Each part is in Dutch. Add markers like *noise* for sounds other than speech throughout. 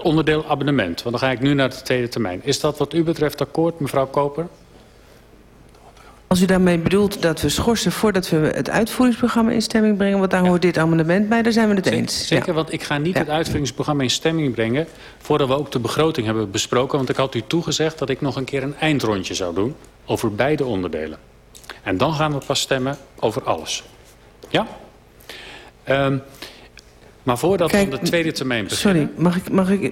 het onderdeel abonnement. Want dan ga ik nu naar de tweede termijn. Is dat wat u betreft akkoord, mevrouw Koper? Als u daarmee bedoelt dat we schorsen voordat we het uitvoeringsprogramma in stemming brengen... want daar hoort dit amendement bij, daar zijn we het eens. Zeker, ja. want ik ga niet ja. het uitvoeringsprogramma in stemming brengen... voordat we ook de begroting hebben besproken. Want ik had u toegezegd dat ik nog een keer een eindrondje zou doen... over beide onderdelen. En dan gaan we pas stemmen over alles. Ja? Um, maar voordat Kijk, we de tweede termijn beginnen... Sorry, mag ik, mag ik...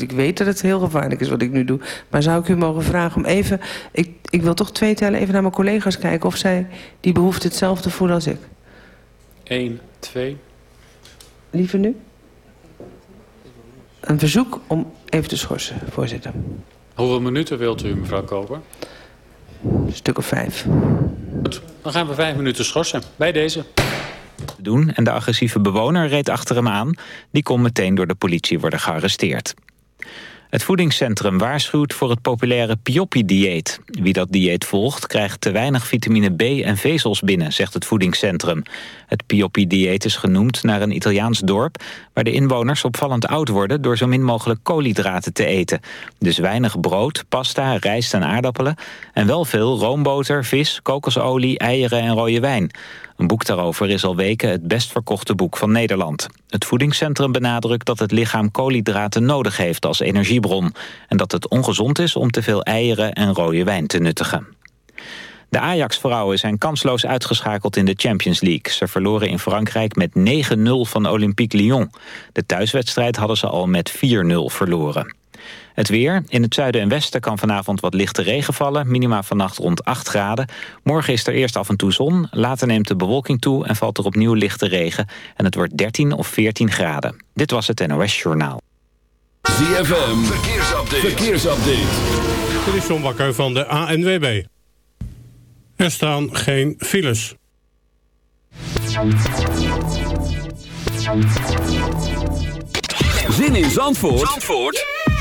Ik weet dat het heel gevaarlijk is wat ik nu doe. Maar zou ik u mogen vragen om even... Ik, ik wil toch twee tellen even naar mijn collega's kijken... of zij die behoefte hetzelfde voelen als ik. Eén, twee. Liever nu? Een verzoek om even te schorsen, voorzitter. Hoeveel minuten wilt u, mevrouw Koper? Een stuk of vijf. Goed, dan gaan we vijf minuten schorsen. Bij deze doen en de agressieve bewoner reed achter hem aan. Die kon meteen door de politie worden gearresteerd. Het voedingscentrum waarschuwt voor het populaire Pioppi-dieet. Wie dat dieet volgt krijgt te weinig vitamine B en vezels binnen, zegt het voedingscentrum. Het Pioppi-dieet is genoemd naar een Italiaans dorp... waar de inwoners opvallend oud worden door zo min mogelijk koolhydraten te eten. Dus weinig brood, pasta, rijst en aardappelen... en wel veel roomboter, vis, kokosolie, eieren en rode wijn. Een boek daarover is al weken het best verkochte boek van Nederland. Het voedingscentrum benadrukt dat het lichaam koolhydraten nodig heeft als energiebron... en dat het ongezond is om te veel eieren en rode wijn te nuttigen. De Ajax-vrouwen zijn kansloos uitgeschakeld in de Champions League. Ze verloren in Frankrijk met 9-0 van Olympique Lyon. De thuiswedstrijd hadden ze al met 4-0 verloren. Het weer. In het zuiden en westen kan vanavond wat lichte regen vallen. Minima vannacht rond 8 graden. Morgen is er eerst af en toe zon. Later neemt de bewolking toe en valt er opnieuw lichte regen. En het wordt 13 of 14 graden. Dit was het NOS Journaal. ZFM. Verkeersupdate. Verkeersupdate. Dit is John Bakker van de ANWB. Er staan geen files. Zin in Zandvoort, Zandvoort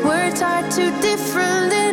Words are too different.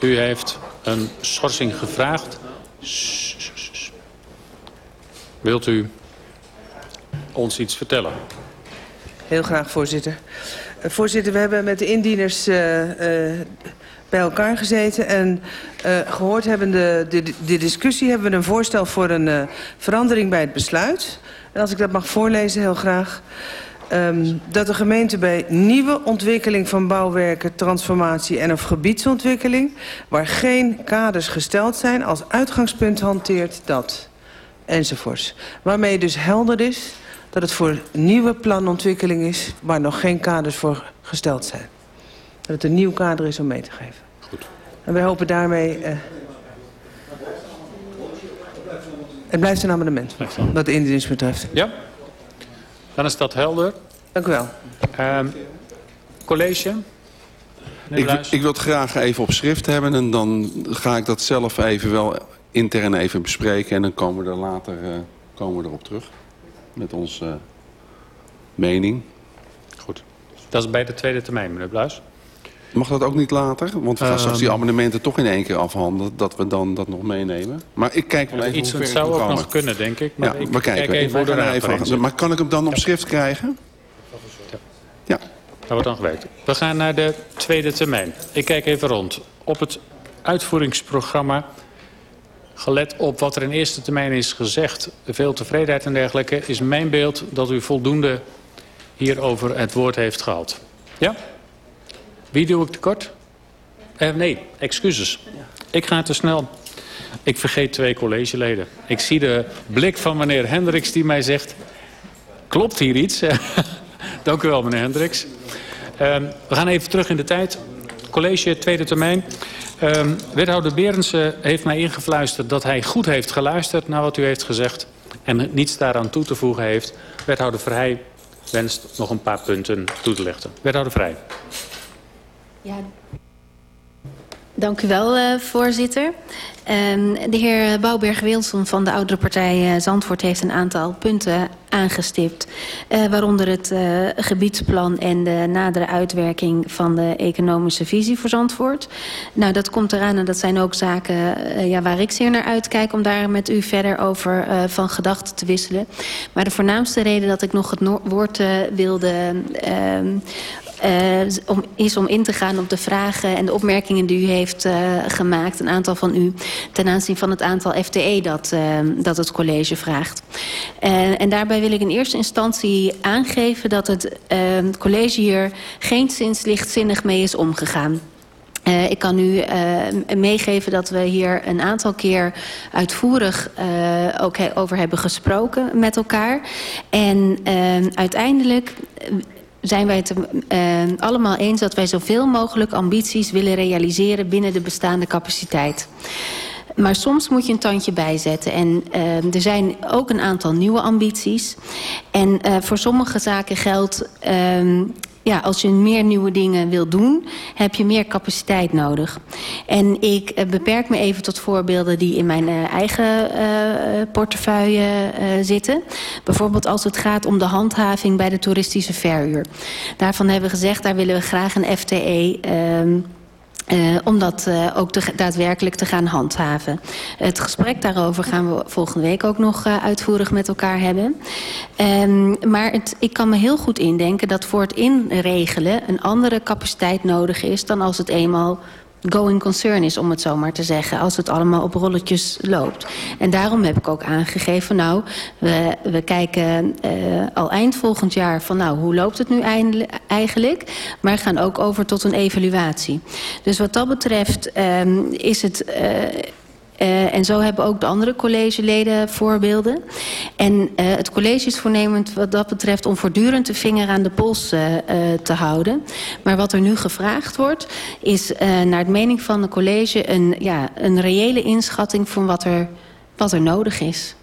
U heeft een schorsing gevraagd. Wilt u ons iets vertellen? Heel graag, voorzitter. Eh, voorzitter, we hebben met de indieners eh, eh, bij elkaar gezeten... en eh, gehoord hebben de, de, de discussie... hebben we een voorstel voor een verandering bij het besluit. En als ik dat mag voorlezen, heel graag... Ehm, dat de gemeente bij nieuwe ontwikkeling van bouwwerken, transformatie en of gebiedsontwikkeling, waar geen kaders gesteld zijn, als uitgangspunt hanteert dat. Enzovoorts. Waarmee dus helder is dat het voor nieuwe planontwikkeling is, waar nog geen kaders voor gesteld zijn. Dat het een nieuw kader is om mee te geven. Goed. En wij hopen daarmee... eh, het blijft een amendement, wat de indiening betreft. Ja? Dan is dat helder. Dank u wel. Ehm, college? Ik, ik wil het graag even op schrift hebben en dan ga ik dat zelf even wel intern even bespreken. En dan komen we er later eh, komen we erop terug met onze eh, mening. Goed. Dat is bij de tweede termijn, meneer Bluis. Mag dat ook niet later? Want we gaan straks die Ehm. abonnementen toch in één keer afhandelen. Dat we dan dat nog meenemen. Maar ik kijk wel even Iets hoe ver ik zou ook nog kunnen, denk ik. Maar Ja, ik kijken. kijk even er raad even. Maar kan ik hem dan op schrift krijgen? Ja. Dat wordt dan gewerkt. We gaan naar de tweede termijn. Ik kijk even rond. Op het uitvoeringsprogramma Gelet op wat er in eerste termijn is gezegd, veel tevredenheid en dergelijke... is mijn beeld dat u voldoende hierover het woord heeft gehad. Ja? Wie doe ik tekort? Eh, nee, excuses. Ik ga te snel. Ik vergeet twee collegeleden. Ik zie de blik van meneer Hendricks die mij zegt... Klopt hier iets? *laughs* Dank u wel, meneer Hendricks. Uh, we gaan even terug in de tijd. College, tweede termijn. Uh, wethouder Berendsen heeft mij ingefluisterd dat hij goed heeft geluisterd naar wat u heeft gezegd. En niets daaraan toe te voegen heeft. Wethouder Verheij wenst nog een paar punten toe te lichten. Wethouder Vrij. Ja, Dank u wel, uh, voorzitter. Um, de heer Bouwberg-Wilson van de oudere partij uh, Zandvoort heeft een aantal punten aangestipt. Uh, waaronder het gebiedsplan en de nadere uitwerking van de economische visie voor Zandvoort. Nou, dat komt eraan en dat zijn ook zaken ja, waar ik zeer naar uitkijk om daar met u verder over van gedachten te wisselen. Maar de voornaamste reden dat ik nog het woord wilde uh, om, is om in te gaan op de vragen en de opmerkingen die u heeft uh, gemaakt. Een aantal van u ten aanzien van het aantal FTE dat, uh, dat het college vraagt. En daarbij wil ik in eerste instantie aangeven dat het college hier geen sinds lichtzinnig mee is omgegaan. Uh, ik kan u uh, meegeven dat we hier een aantal keer uitvoerig uh, ook over hebben gesproken met elkaar. En uiteindelijk zijn wij het uh, allemaal eens dat wij zoveel mogelijk ambities willen realiseren binnen de bestaande capaciteit. Maar soms moet je een tandje bijzetten. En uh, er zijn ook een aantal nieuwe ambities. En uh, voor sommige zaken geldt... Ja, als je meer nieuwe dingen wil doen, heb je meer capaciteit nodig. En ik uh, beperk me even tot voorbeelden die in mijn uh, eigen uh, portefeuille zitten. Bijvoorbeeld als het gaat om de handhaving bij de toeristische verhuur. Daarvan hebben we gezegd, daar willen we graag een FTE... Ehm, Uh, om dat uh, ook daadwerkelijk te gaan handhaven. Het gesprek daarover gaan we volgende week ook nog uh, uitvoerig met elkaar hebben. Um, maar het, ik kan me heel goed indenken dat voor het inregelen een andere capaciteit nodig is dan als het eenmaal going concern is, om het zo maar te zeggen. Als het allemaal op rolletjes loopt. En daarom heb ik ook aangegeven, nou, we, we kijken uh, al eind volgend jaar van, nou, hoe loopt het nu eigenlijk? Maar gaan ook over tot een evaluatie. Dus wat dat betreft um, is het... Uh, Uh, en zo hebben ook de andere collegeleden voorbeelden. En uh, het college is voornemend wat dat betreft om voortdurend de vinger aan de pols uh, te houden. Maar wat er nu gevraagd wordt is naar het mening van het college een, ja, een reële inschatting van wat er, wat er nodig is.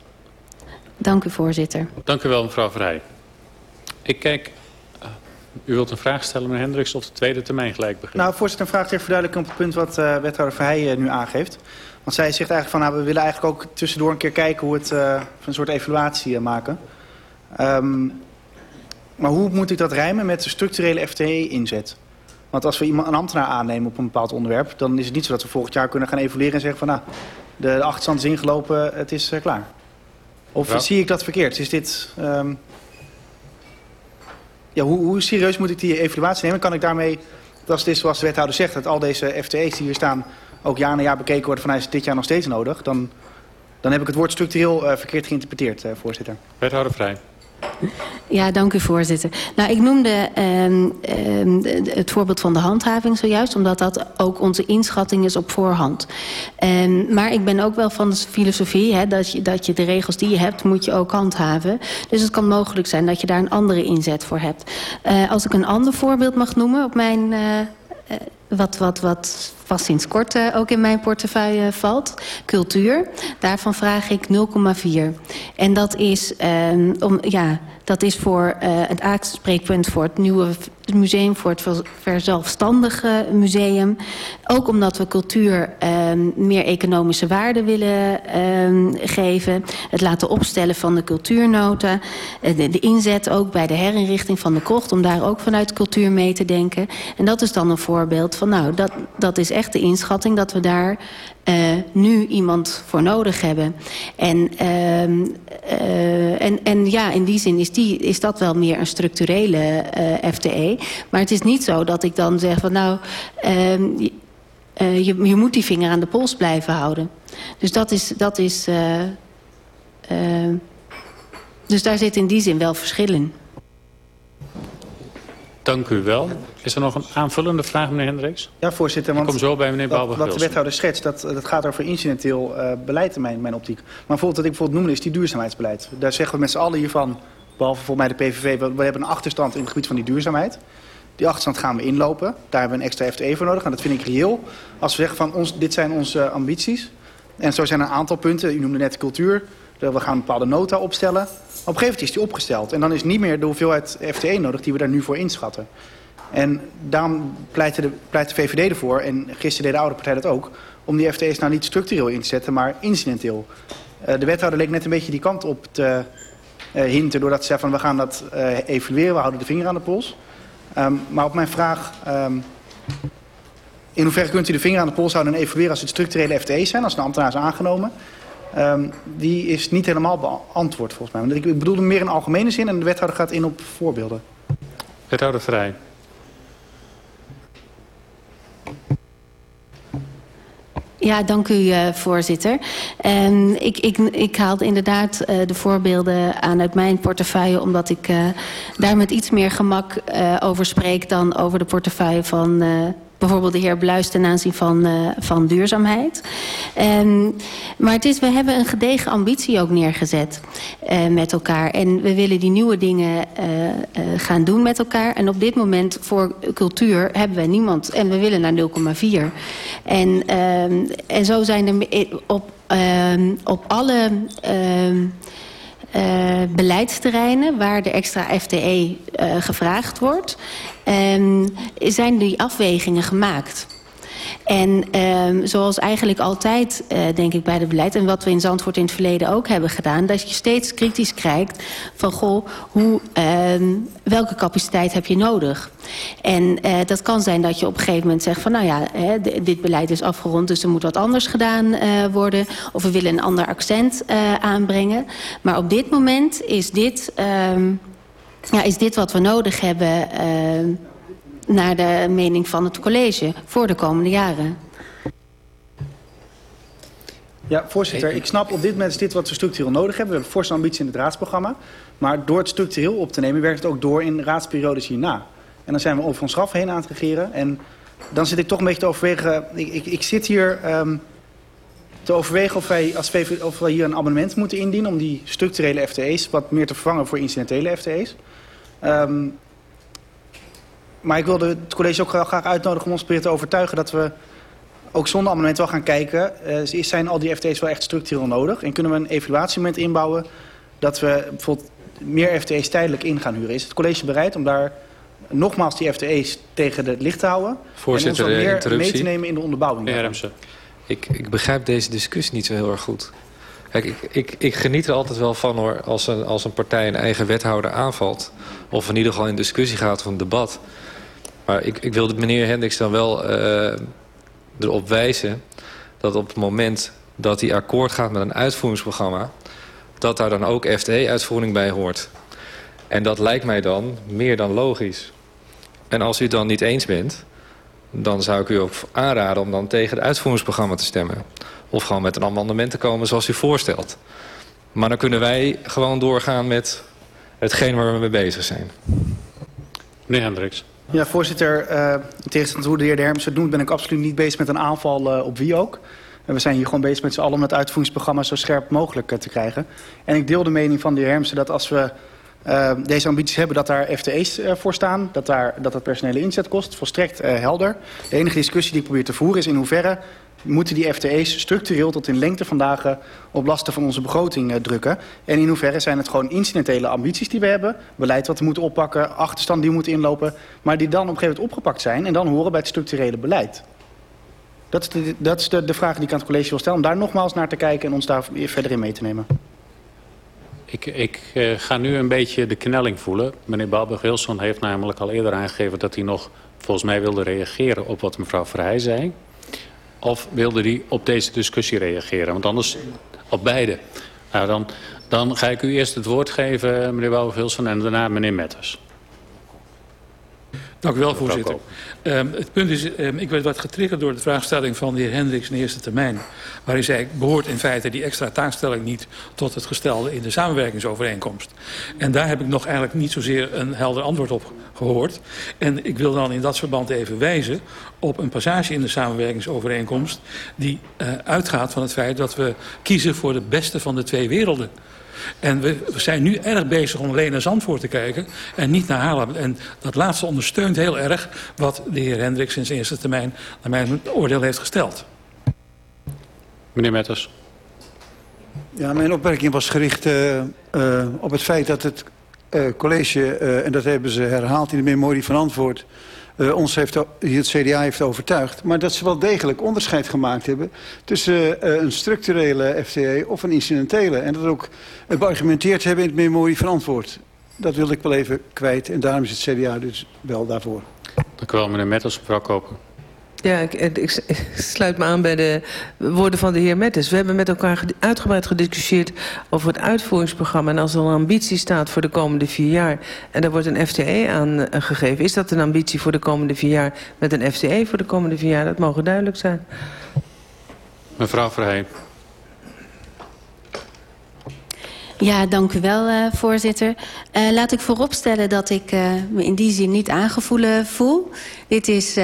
Dank u voorzitter. Dank u wel mevrouw Vrij. Ik kijk u wilt een vraag stellen, meneer Hendricks, of de tweede termijn gelijk beginnen? Nou, voorzitter, een vraag ter verduidelijking op het punt wat uh, wethouder Verheijen uh, nu aangeeft. Want zij zegt eigenlijk van, nou, we willen eigenlijk ook tussendoor een keer kijken hoe het uh, een soort evaluatie uh, maken. Um, maar hoe moet ik dat rijmen met de structurele FTE-inzet? Want als we iemand, een ambtenaar aannemen op een bepaald onderwerp... dan is het niet zo dat we volgend jaar kunnen gaan evalueren en zeggen van... nou, de, de achterstand is ingelopen, het is uh, klaar. Of ja. zie ik dat verkeerd? Is dit... Um, ja, hoe, hoe serieus moet ik die evaluatie nemen? Kan ik daarmee, het is zoals de wethouder zegt... dat al deze FTE's die hier staan ook jaar na jaar bekeken worden... van is dit jaar nog steeds nodig... dan, dan heb ik het woord structureel uh, verkeerd geïnterpreteerd, uh, voorzitter. Wethouder Vrij. Ja, dank u voorzitter. Nou, ik noemde um, um, het voorbeeld van de handhaving zojuist... omdat dat ook onze inschatting is op voorhand. Um, maar ik ben ook wel van de filosofie... Hè, dat, je, dat je de regels die je hebt, moet je ook handhaven. Dus het kan mogelijk zijn dat je daar een andere inzet voor hebt. Uh, als ik een ander voorbeeld mag noemen op mijn... Uh, wat, wat, wat pas sinds kort uh, ook in mijn portefeuille valt. Cultuur. Daarvan vraag ik 0,4. En dat is, um, om, ja, dat is voor uh, het aanspreekpunt voor het nieuwe museum, voor het verzelfstandige museum. Ook omdat we cultuur um, meer economische waarde willen um, geven. Het laten opstellen van de cultuurnota. Uh, de, inzet ook bij de herinrichting van de krocht, om daar ook vanuit cultuur mee te denken. En dat is dan een voorbeeld van, nou, dat, dat is echt de inschatting dat we daar nu iemand voor nodig hebben. En, uh, uh, en, en ja, in die zin is, die, is dat wel meer een structurele uh, FTE. Maar het is niet zo dat ik dan zeg van nou... Uh, je, je moet die vinger aan de pols blijven houden. Dus dat is... Dat is dus daar zit in die zin wel verschil in. Dank u wel. Is er nog een aanvullende vraag, meneer Hendricks? Ja, voorzitter. Want Ik kom zo bij meneer Bouwberg. Wat de wethouder schetst, dat, dat gaat over incidenteel uh, beleid in mijn, mijn optiek. Maar bijvoorbeeld wat ik bijvoorbeeld noemde is die duurzaamheidsbeleid. Daar zeggen we met z'n allen hiervan, behalve volgens mij de PVV... We, we hebben een achterstand in het gebied van die duurzaamheid. Die achterstand gaan we inlopen. Daar hebben we een extra FTE voor nodig. En dat vind ik reëel. Als we zeggen van ons, dit zijn onze ambities. En zo zijn er een aantal punten. U noemde net de cultuur. We gaan een bepaalde nota opstellen. Op een gegeven moment is die opgesteld. En dan is niet meer de hoeveelheid FTE nodig die we daar nu voor inschatten. En daarom pleit de, VVD ervoor, en gisteren deed de oude partij dat ook... om die FTE's nou niet structureel in te zetten, maar incidenteel. Uh, de wethouder leek net een beetje die kant op te uh, hinten... doordat ze zei van we gaan dat uh, evalueren, we houden de vinger aan de pols. Um, maar op mijn vraag... Um, in hoeverre kunt u de vinger aan de pols houden en evalueren als het structurele FTE's zijn... als een ambtenaar is aangenomen... Um, die is niet helemaal beantwoord volgens mij. Ik bedoelde meer in algemene zin en de wethouder gaat in op voorbeelden. Wethouder Vrij. Ja, dank u uh, voorzitter. Um, ik, ik, ik haalde inderdaad uh, de voorbeelden aan uit mijn portefeuille... omdat ik uh, daar met iets meer gemak over spreek dan over de portefeuille van bijvoorbeeld de heer Bluis ten aanzien van, uh, van duurzaamheid. Um, maar het is, we hebben een gedegen ambitie ook neergezet uh, met elkaar. En we willen die nieuwe dingen uh, gaan doen met elkaar. En op dit moment voor cultuur hebben we niemand. En we willen naar 0,4. En, um, en zo zijn er op, um, op alle... Beleidsterreinen waar de extra FTE gevraagd wordt, zijn die afwegingen gemaakt. En um, zoals eigenlijk altijd, uh, denk ik, bij het beleid... en wat we in Zandvoort in het verleden ook hebben gedaan... dat je steeds kritisch kijkt van, goh, hoe, um, welke capaciteit heb je nodig? En uh, dat kan zijn dat je op een gegeven moment zegt van... nou ja, hè, dit beleid is afgerond, dus er moet wat anders gedaan uh, worden. Of we willen een ander accent aanbrengen. Maar op dit moment is dit, ja, is dit wat we nodig hebben... Uh, naar de mening van het college voor de komende jaren. Ja, voorzitter, ik snap op dit moment is dit wat we structureel nodig hebben. We hebben forse ambitie in het raadsprogramma. Maar door het structureel op te nemen werkt het ook door in raadsperiodes hierna. En dan zijn we over ons graf heen aan het regeren. En dan zit ik toch een beetje te overwegen... Ik, ik, ik zit hier um, te overwegen of wij, als VV, of wij hier een abonnement moeten indienen... om die structurele FTE's wat meer te vervangen voor incidentele FTE's. Um, maar ik wilde het college ook graag uitnodigen om ons te overtuigen dat we ook zonder amendement wel gaan kijken. Uh, zijn al die FTE's wel echt structureel nodig? En kunnen we een evaluatiemoment inbouwen dat we bijvoorbeeld meer FTE's tijdelijk in gaan huren? Is het college bereid om daar nogmaals die FTE's tegen het licht te houden? Voorzitter, en ons wat meer mee te nemen in de onderbouwing? Ik, ik begrijp deze discussie niet zo heel erg goed. Kijk, ik, ik, ik geniet er altijd wel van hoor, als een, als een partij een eigen wethouder aanvalt. Of in ieder geval in discussie gaat of een debat. Maar ik, ik wilde meneer Hendricks dan wel uh, erop wijzen... dat op het moment dat hij akkoord gaat met een uitvoeringsprogramma... dat daar dan ook FTE-uitvoering bij hoort. En dat lijkt mij dan meer dan logisch. En als u het dan niet eens bent... dan zou ik u ook aanraden om dan tegen het uitvoeringsprogramma te stemmen. Of gewoon met een amendement te komen zoals u voorstelt. Maar dan kunnen wij gewoon doorgaan met hetgeen waar we mee bezig zijn. Meneer Hendricks. Ja, voorzitter. Uh, in tegenstelling tot hoe de heer De Herms het noemt... ben ik absoluut niet bezig met een aanval uh, op wie ook. En we zijn hier gewoon bezig met z'n allen... om het uitvoeringsprogramma zo scherp mogelijk uh, te krijgen. En ik deel de mening van de heer Hermsen dat als we... Uh, deze ambities hebben dat daar FTE's uh, voor staan, dat, daar, dat dat personele inzet kost, volstrekt uh, helder. De enige discussie die ik probeer te voeren is in hoeverre moeten die FTE's structureel tot in lengte van dagen op lasten van onze begroting uh, drukken. En in hoeverre zijn het gewoon incidentele ambities die we hebben, beleid wat we moeten oppakken, achterstand die we moeten inlopen, maar die dan op een gegeven moment opgepakt zijn en dan horen bij het structurele beleid. Dat is, de, dat is de vraag die ik aan het college wil stellen, om daar nogmaals naar te kijken en ons daar verder in mee te nemen. Ik, ik uh, ga nu een beetje de knelling voelen. Meneer Balberg-Wilson heeft namelijk al eerder aangegeven dat hij nog volgens mij wilde reageren op wat mevrouw Vrij zei. Of wilde hij op deze discussie reageren? Want anders op beide. Nou, dan, dan ga ik u eerst het woord geven, meneer Bouwer-Wilson, en daarna meneer Metters. Dank u wel, voorzitter. Um, het punt is, um, ik werd wat getriggerd door de vraagstelling van de heer Hendricks in eerste termijn. Waarin zei, behoort in feite die extra taakstelling niet tot het gestelde in de samenwerkingsovereenkomst. En daar heb ik nog eigenlijk niet zozeer een helder antwoord op gehoord. En ik wil dan in dat verband even wijzen op een passage in de samenwerkingsovereenkomst... die uh, uitgaat van het feit dat we kiezen voor de beste van de twee werelden. En we, we zijn nu erg bezig om alleen naar Zandvoort te kijken en niet naar Haarlem. En dat laatste ondersteunt heel erg wat de heer Hendricks in zijn eerste termijn naar mijn oordeel heeft gesteld. Meneer Metters. Ja, mijn opmerking was gericht uh, uh, op het feit dat het uh, college, en dat hebben ze herhaald in de memorie van antwoord uh, ons heeft, het CDA heeft overtuigd. Maar dat ze wel degelijk onderscheid gemaakt hebben tussen uh, een structurele FTE of een incidentele. En dat ook beargumenteerd hebben in het memorie van antwoord. Dat wilde ik wel even kwijt en daarom is het CDA dus wel daarvoor. Dank u wel, meneer Metters. Mevrouw Koper. Ja, ik, ik, ik, sluit me aan bij de woorden van de heer Mettes. We hebben met elkaar uitgebreid gediscussieerd over het uitvoeringsprogramma. En als er een ambitie staat voor de komende vier jaar... en daar wordt een FTE aan uh, gegeven... is dat een ambitie voor de komende vier jaar met een FTE voor de komende vier jaar? Dat mogen duidelijk zijn. Mevrouw Verheij. Ja, dank u wel, uh, voorzitter. Uh, laat ik vooropstellen dat ik uh, me in die zin niet aangevoelen voel. Dit is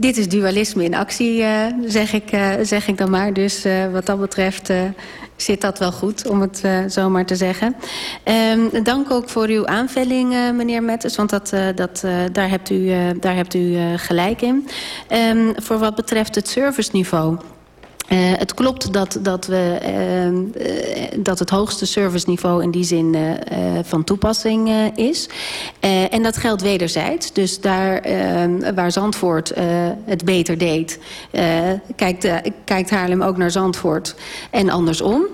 dit is dualisme in actie, uh, zeg, ik, uh, zeg ik dan maar. Dus uh, wat dat betreft zit dat wel goed, om het zo maar te zeggen. Um, dank ook voor uw aanvulling, meneer Metters, want dat, dat, daar hebt u, daar hebt u gelijk in. Um, voor wat betreft het serviceniveau... Uh, het klopt dat, dat, we, uh, uh, dat het hoogste serviceniveau in die zin van toepassing is. en dat geldt wederzijds. Dus daar waar Zandvoort het beter deed... kijkt, kijkt Haarlem ook naar Zandvoort en andersom.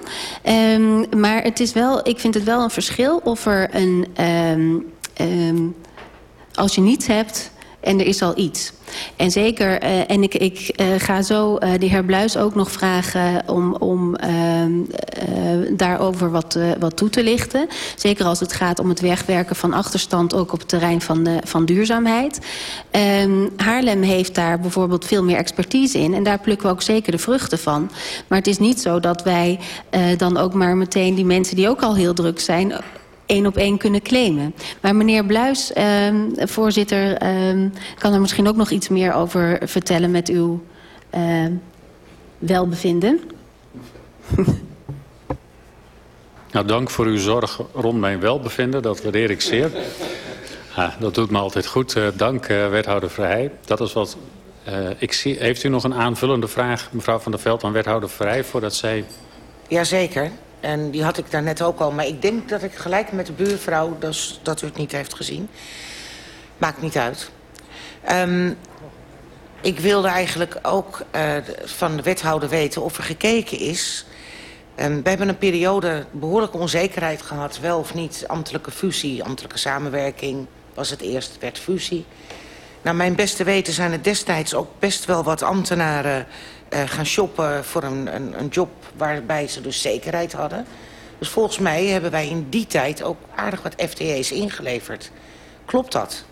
Um, maar het is wel, ik vind het wel een verschil of er een... Als je niets hebt en er is al iets. En zeker, uh, en ik, ik uh, ga zo uh, de heer Bluis ook nog vragen om, om daarover wat, wat toe te lichten. Zeker als het gaat om het wegwerken van achterstand ook op het terrein van, de, van duurzaamheid. Um, Haarlem heeft daar bijvoorbeeld veel meer expertise in en daar plukken we ook zeker de vruchten van. Maar het is niet zo dat wij dan ook maar meteen die mensen die ook al heel druk zijn één op één kunnen claimen. Maar meneer Bluis, uh, voorzitter, uh, kan er misschien ook nog iets meer over vertellen met uw uh, welbevinden. *laughs* Nou, dank voor uw zorg rond mijn welbevinden. Dat waardeer ik zeer. Ah, dat doet me altijd goed. Uh, dank, uh, wethouder Vrij. Dat is wat... Uh, ik zie, heeft u nog een aanvullende vraag, mevrouw Van der Veld, aan wethouder Vrij, voordat zij... Jazeker. En die had ik daar net ook al. Maar ik denk dat ik gelijk met de buurvrouw, dus dat u het niet heeft gezien. Maakt niet uit. Um, ik wilde eigenlijk ook uh, van de wethouder weten of er gekeken is... Um, we hebben een periode behoorlijke onzekerheid gehad. Wel of niet ambtelijke fusie, ambtelijke samenwerking was het eerst, werd fusie. Naar mijn beste weten zijn er destijds ook best wel wat ambtenaren uh, gaan shoppen voor een, een, een job waarbij ze dus zekerheid hadden. Dus volgens mij hebben wij in die tijd ook aardig wat FTE's ingeleverd. Klopt dat?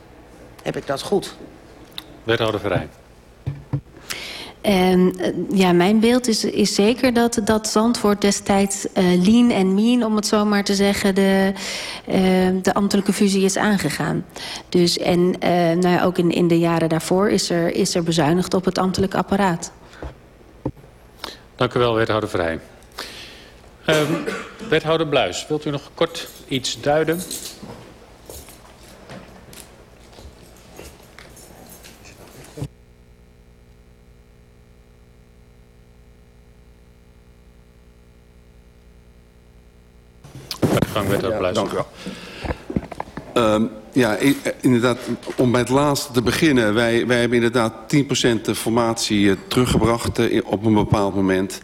Heb ik dat goed? Wethouder Verrijn. En ja, mijn beeld is, is zeker dat, dat Zandvoort destijds uh, lean en mean, om het zo maar te zeggen, de, uh, de ambtelijke fusie is aangegaan. Dus en nou ja, ook in, in de jaren daarvoor is er, is er bezuinigd op het ambtelijk apparaat. Dank u wel, wethouder Vrij. Um, wethouder Bluis, wilt u nog kort iets duiden? Gang, Bluis. Ja, dank u wel. Um, ja, inderdaad, om bij het laatste te beginnen. Wij, wij hebben inderdaad 10% de formatie uh, teruggebracht uh, op een bepaald moment.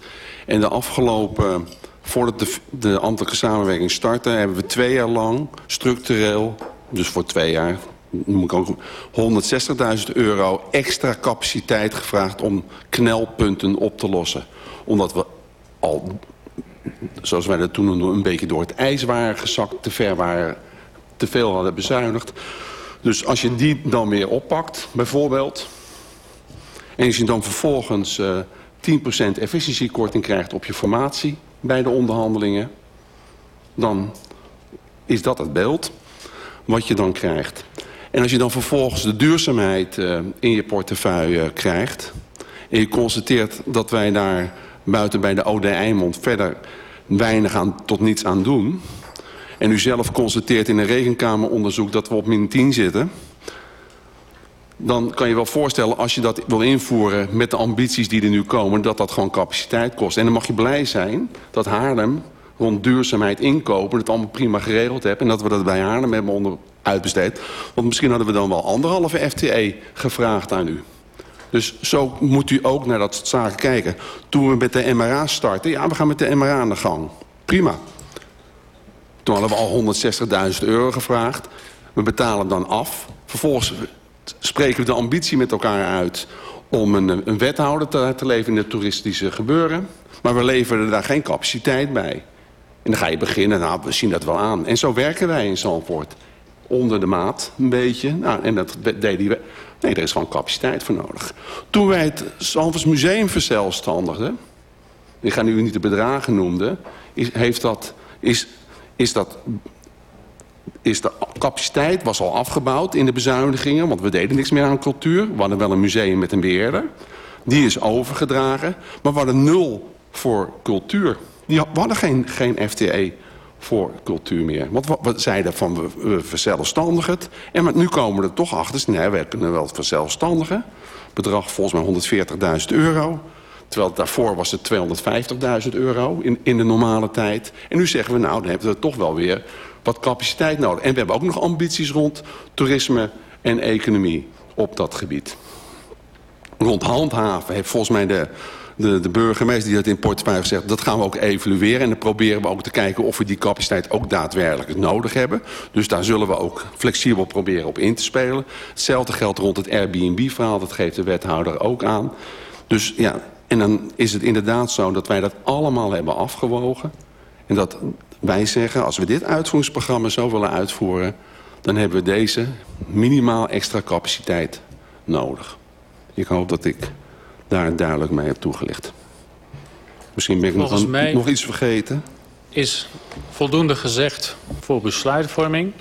En de afgelopen, voordat de, de ambtelijke samenwerking startte... hebben we twee jaar lang structureel, dus voor twee jaar... noem ik ook 160.000 euro extra capaciteit gevraagd om knelpunten op te lossen. Omdat we al, zoals wij dat toen noemden, een beetje door het ijs waren gezakt... te ver waren te veel hadden bezuinigd. Dus als je die dan weer oppakt, bijvoorbeeld... en als je dan vervolgens uh, 10% efficiëntiekorting krijgt op je formatie bij de onderhandelingen... dan is dat het beeld wat je dan krijgt. En als je dan vervolgens de duurzaamheid uh, in je portefeuille krijgt... en je constateert dat wij daar buiten bij de OD Eimond verder weinig aan, tot niets aan doen... en u zelf constateert in een regenkameronderzoek dat we op min 10 zitten... dan kan je wel voorstellen als je dat wil invoeren met de ambities die er nu komen... dat dat gewoon capaciteit kost. En dan mag je blij zijn dat Haarlem rond duurzaamheid inkopen... het allemaal prima geregeld hebt en dat we dat bij Haarlem hebben onder uitbesteed. Want misschien hadden we dan wel anderhalve FTE gevraagd aan u. Dus zo moet u ook naar dat zaken kijken. Toen we met de MRA starten, ja, we gaan met de MRA aan de gang. Prima. Toen hadden we al 160.000 euro gevraagd. We betalen dan af. Vervolgens spreken we de ambitie met elkaar uit om een, een wethouder te, te leveren in het toeristische gebeuren. Maar we leveren daar geen capaciteit bij. En dan ga je beginnen, nou, we zien dat wel aan. En zo werken wij in Zandvoort. Onder de maat, een beetje. Nou, en dat deden we. Nee, er is gewoon capaciteit voor nodig. Toen wij het Zandvoorts Museum verzelfstandigden... ik ga nu niet de bedragen noemen... is, heeft dat, is, is dat is de capaciteit was al afgebouwd in de bezuinigingen... want we deden niks meer aan cultuur. We hadden wel een museum met een beheerder. Die is overgedragen. Maar we hadden nul voor cultuur. Die, we hadden geen, geen FTE voor cultuur meer. Want we, zeiden van we, verzelfstandigen het. En maar nu komen we er toch achter. Nee, we kunnen wel verzelfstandigen. Bedrag volgens mij 140.000 euro. Terwijl daarvoor was het 250.000 euro in, in de normale tijd. En nu zeggen we nou, dan hebben we toch wel weer wat capaciteit nodig. En we hebben ook nog ambities rond toerisme en economie op dat gebied. Rond handhaven heeft volgens mij de de, de burgemeester die dat in portefeuille zegt... dat gaan we ook evalueren. En dan proberen we ook te kijken of we die capaciteit ook daadwerkelijk nodig hebben. Dus daar zullen we ook flexibel proberen op in te spelen. Hetzelfde geldt rond het Airbnb-verhaal. Dat geeft de wethouder ook aan. Dus ja, en dan is het inderdaad zo dat wij dat allemaal hebben afgewogen. En dat wij zeggen, als we dit uitvoeringsprogramma zo willen uitvoeren... dan hebben we deze minimaal extra capaciteit nodig. Ik hoop dat ik daar duidelijk mee heb toegelicht. Misschien ben ik nog, een, nog iets vergeten. Is voldoende gezegd voor besluitvorming.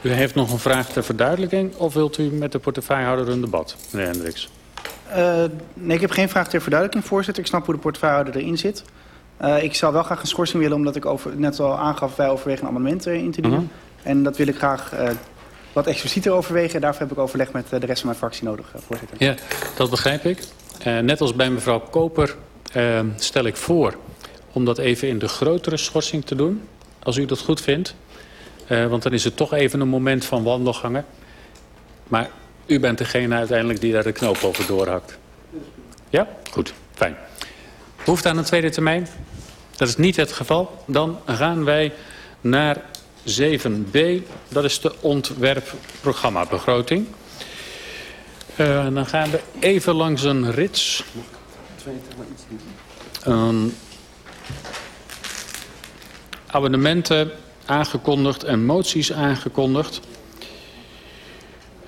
U heeft nog een vraag ter verduidelijking of wilt u met de portefeuillehouder een debat, meneer Hendricks? Uh, nee, ik heb geen vraag ter verduidelijking, voorzitter. Ik snap hoe de portefeuillehouder erin zit. Uh, ik zou wel graag een schorsing willen, omdat ik over, net al aangaf... wij overwegen een amendement in te dienen. Uh -huh. En dat wil ik graag uh, wat explicieter overwegen. Daarvoor heb ik overleg met de rest van mijn fractie nodig, voorzitter. Ja, dat begrijp ik. Uh, net als bij mevrouw Koper uh, stel ik voor om dat even in de grotere schorsing te doen. Als u dat goed vindt. Uh, want dan is het toch even een moment van wandelgangen. Maar u bent degene uiteindelijk die daar de knoop over doorhakt. Ja? Goed. Fijn. Behoefte aan een tweede termijn? Dat is niet het geval. Dan gaan wij naar 7b. Dat is de ontwerpprogrammabegroting. Uh, dan gaan we even langs een rits. Um, abonnementen aangekondigd en moties aangekondigd.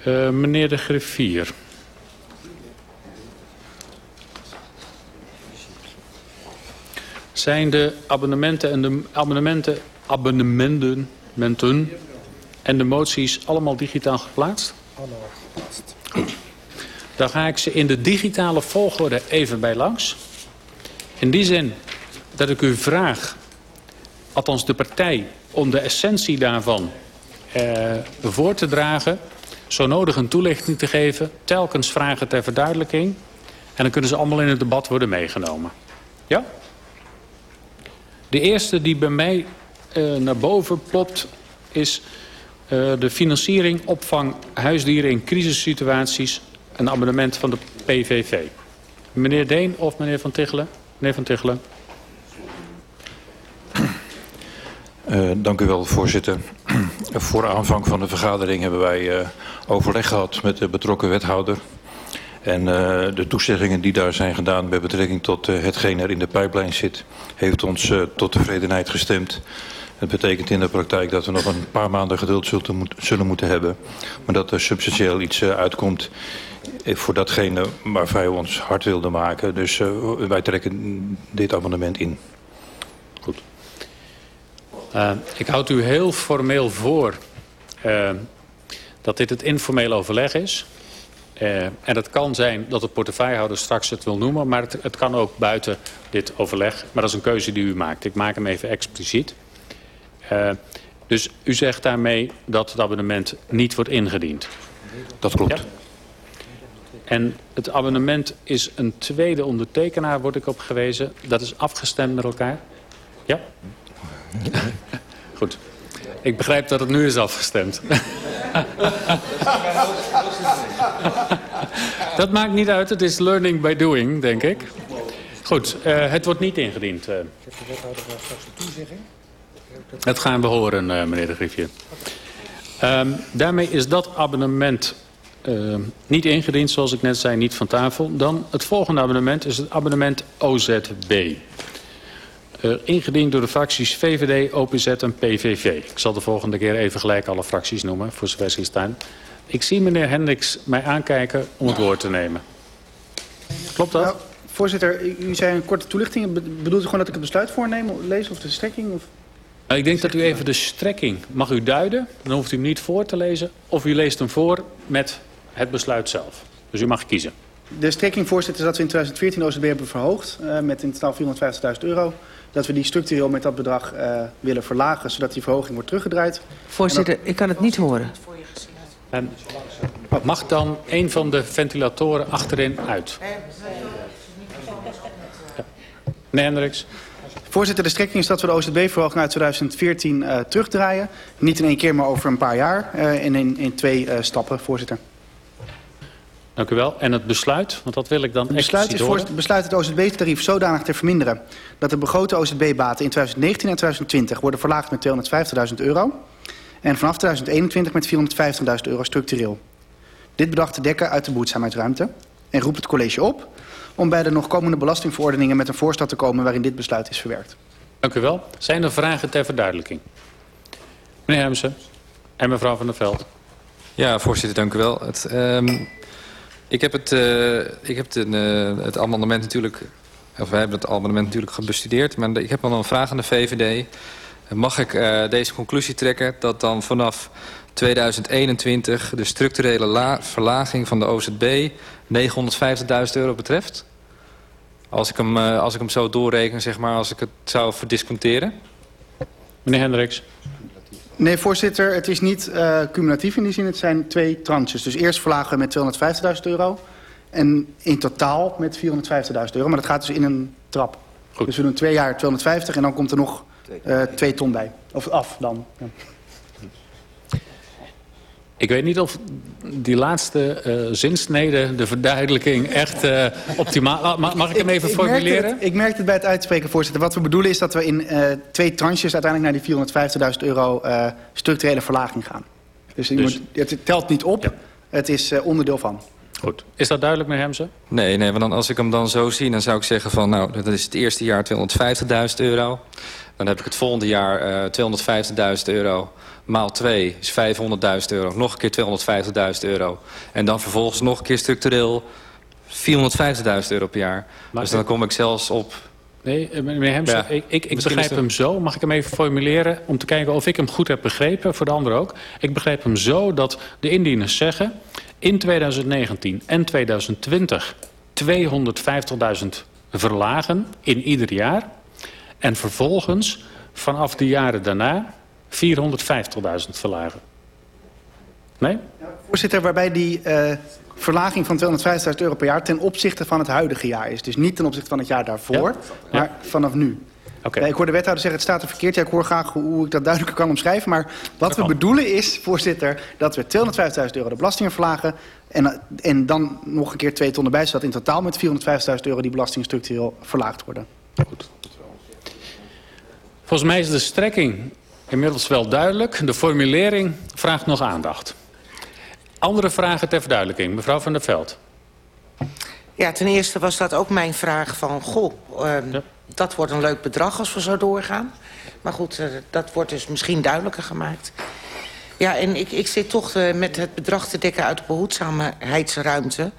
Uh, meneer de griffier. Zijn de abonnementen en de abonnementen, abonnementen en de moties allemaal digitaal geplaatst? Allemaal geplaatst. Dan ga ik ze in de digitale volgorde even bij langs. In die zin dat ik u vraag, althans de partij, om de essentie daarvan eh, voor te dragen. Zo nodig een toelichting te geven, telkens vragen ter verduidelijking. En dan kunnen ze allemaal in het debat worden meegenomen. Ja? De eerste die bij mij uh, naar boven plopt is uh, de financiering opvang huisdieren in crisissituaties een abonnement van de PVV. Meneer Deen of meneer Van Tichelen? Meneer Van Tichelen. Uh, dank u wel, voorzitter. Voor aanvang van de vergadering hebben wij uh, overleg gehad met de betrokken wethouder. En uh, de toezeggingen die daar zijn gedaan met betrekking tot hetgeen er in de pijplijn zit... heeft ons tot tevredenheid gestemd. Het betekent in de praktijk dat we nog een paar maanden geduld zullen, moet- zullen moeten hebben. Maar dat er substantieel iets uitkomt voor datgene waar wij ons hard wilden maken. Dus eh, wij trekken dit amendement in. Uh, ik houd u heel formeel voor uh, dat dit het informeel overleg is. En het kan zijn dat de portefeuillehouder straks het wil noemen... maar het, het kan ook buiten dit overleg. Maar dat is een keuze die u maakt. Ik maak hem even expliciet. Dus u zegt daarmee dat het abonnement niet wordt ingediend. Dat klopt. Ja? En het abonnement is een tweede ondertekenaar, word ik op gewezen. Dat is afgestemd met elkaar. Ja? Goed. Ik begrijp dat het nu is afgestemd. dat maakt niet uit. Het is learning by doing, denk ik. Goed, uh, het wordt niet ingediend. Uh. Dat gaan we horen, uh, meneer de Griffier. Um, daarmee is dat abonnement uh, niet ingediend, zoals ik net zei, niet van tafel. Dan het volgende abonnement is het abonnement OZB. Uh, ingediend door de fracties VVD, OPZ en PVV. Ik zal de volgende keer even gelijk alle fracties noemen, voor zover ze staan. Ik zie meneer Hendricks mij aankijken om het woord te nemen. Klopt dat? Nou, voorzitter, u zei een korte toelichting. Bedoelt u gewoon dat ik het besluit voorneem, lees of de strekking? Of... Nou, ik denk dat u even de strekking mag u duiden. Dan hoeft u hem niet voor te lezen. Of u leest hem voor met het besluit zelf. Dus u mag kiezen. De strekking, voorzitter, is dat we in 2014 de OZB hebben verhoogd. Uh, met in totaal 450.000 euro. Dat we die structureel met dat bedrag uh, willen verlagen. Zodat die verhoging wordt teruggedraaid. Voorzitter, dat... ik kan het niet horen. En mag dan een van de ventilatoren achterin uit? Ja. Meneer Hendricks. Voorzitter, de strekking is dat we de OZB-verhoging uit 2014 uh, terugdraaien. Niet in één keer, maar over een paar jaar. Uh, en in, in twee uh, stappen, voorzitter. Dank u wel. En het besluit, want dat wil ik dan het besluit is voor, besluit het OZB-tarief zodanig te verminderen... dat de begrote OZB-baten in 2019 en 2020 worden verlaagd met 250.000 euro... en vanaf 2021 met 450.000 euro structureel. Dit bedrag te dekken uit de behoedzaamheidsruimte... en roept het college op om bij de nog komende belastingverordeningen met een voorstel te komen waarin dit besluit is verwerkt. Dank u wel. Zijn er vragen ter verduidelijking? Meneer Hemsen en mevrouw Van der Veld. Ja, voorzitter, dank u wel. Het, um, ik heb, het, uh, ik heb de, uh, het amendement natuurlijk, of wij hebben het amendement natuurlijk gebestudeerd, maar ik heb wel een vraag aan de VVD. Mag ik uh, deze conclusie trekken dat dan vanaf 2021 de structurele la verlaging van de OZB 950.000 euro betreft? Als ik, hem, als ik hem zo doorreken, zeg maar, als ik het zou verdisconteren? Meneer Hendricks. Nee, voorzitter, het is niet uh, cumulatief in die zin. Het zijn twee tranches. Dus eerst verlagen we met 250.000 euro. En in totaal met 450.000 euro. Maar dat gaat dus in een trap. Goed. Dus we doen twee jaar 250 en dan komt er nog uh, twee ton bij. Of af dan. Ja. Ik weet niet of die laatste uh, zinsnede, de verduidelijking, echt uh, optimaal... Mag, mag ik hem even ik, ik formuleren? Merkte het, ik merkte het bij het uitspreken, voorzitter. Wat we bedoelen is dat we in uh, twee tranches uiteindelijk naar die 450.000 euro uh, structurele verlaging gaan. Dus, dus moet, het telt niet op, ja. het is uh, onderdeel van. Goed. Is dat duidelijk, meneer Hemsen? Nee, nee, want dan, als ik hem dan zo zie, dan zou ik zeggen van... nou, dat is het eerste jaar 250.000 euro. Dan heb ik het volgende jaar uh, 250.000 euro maal 2 is 500.000 euro. Nog een keer 250.000 euro. En dan vervolgens nog een keer structureel 450.000 euro per jaar. Maar dus dan kom ik zelfs op... Nee, meneer Hemsen, ja, ik, ik, ik begrijp hem zo. Mag ik hem even formuleren om te kijken of ik hem goed heb begrepen, voor de anderen ook. Ik begrijp hem zo dat de indieners zeggen... in 2019 en 2020 250.000 verlagen in ieder jaar... en vervolgens vanaf de jaren daarna 450.000 verlagen. Nee? Voorzitter, waarbij die uh, verlaging van 250.000 euro per jaar... ten opzichte van het huidige jaar is. Dus niet ten opzichte van het jaar daarvoor, ja? maar ja. vanaf nu. Okay. Nee, ik hoor de wethouder zeggen, het staat er verkeerd. Ja, ik hoor graag hoe, hoe ik dat duidelijker kan omschrijven. Maar wat we bedoelen is, voorzitter, dat we 250.000 euro de belastingen verlagen... En, en dan nog een keer twee ton erbij... zodat in totaal met 450.000 euro die belastingen structureel verlaagd worden. Goed. Volgens mij is de strekking inmiddels wel duidelijk. De formulering vraagt nog aandacht. Andere vragen ter verduidelijking. Mevrouw van der Veld. Ja, ten eerste was dat ook mijn vraag van... Goh, ja. dat wordt een leuk bedrag als we zo doorgaan. Maar goed, uh, dat wordt dus misschien duidelijker gemaakt. Ja, en ik, ik zit toch uh, met het bedrag te dekken uit de behoedzaamheidsruimte.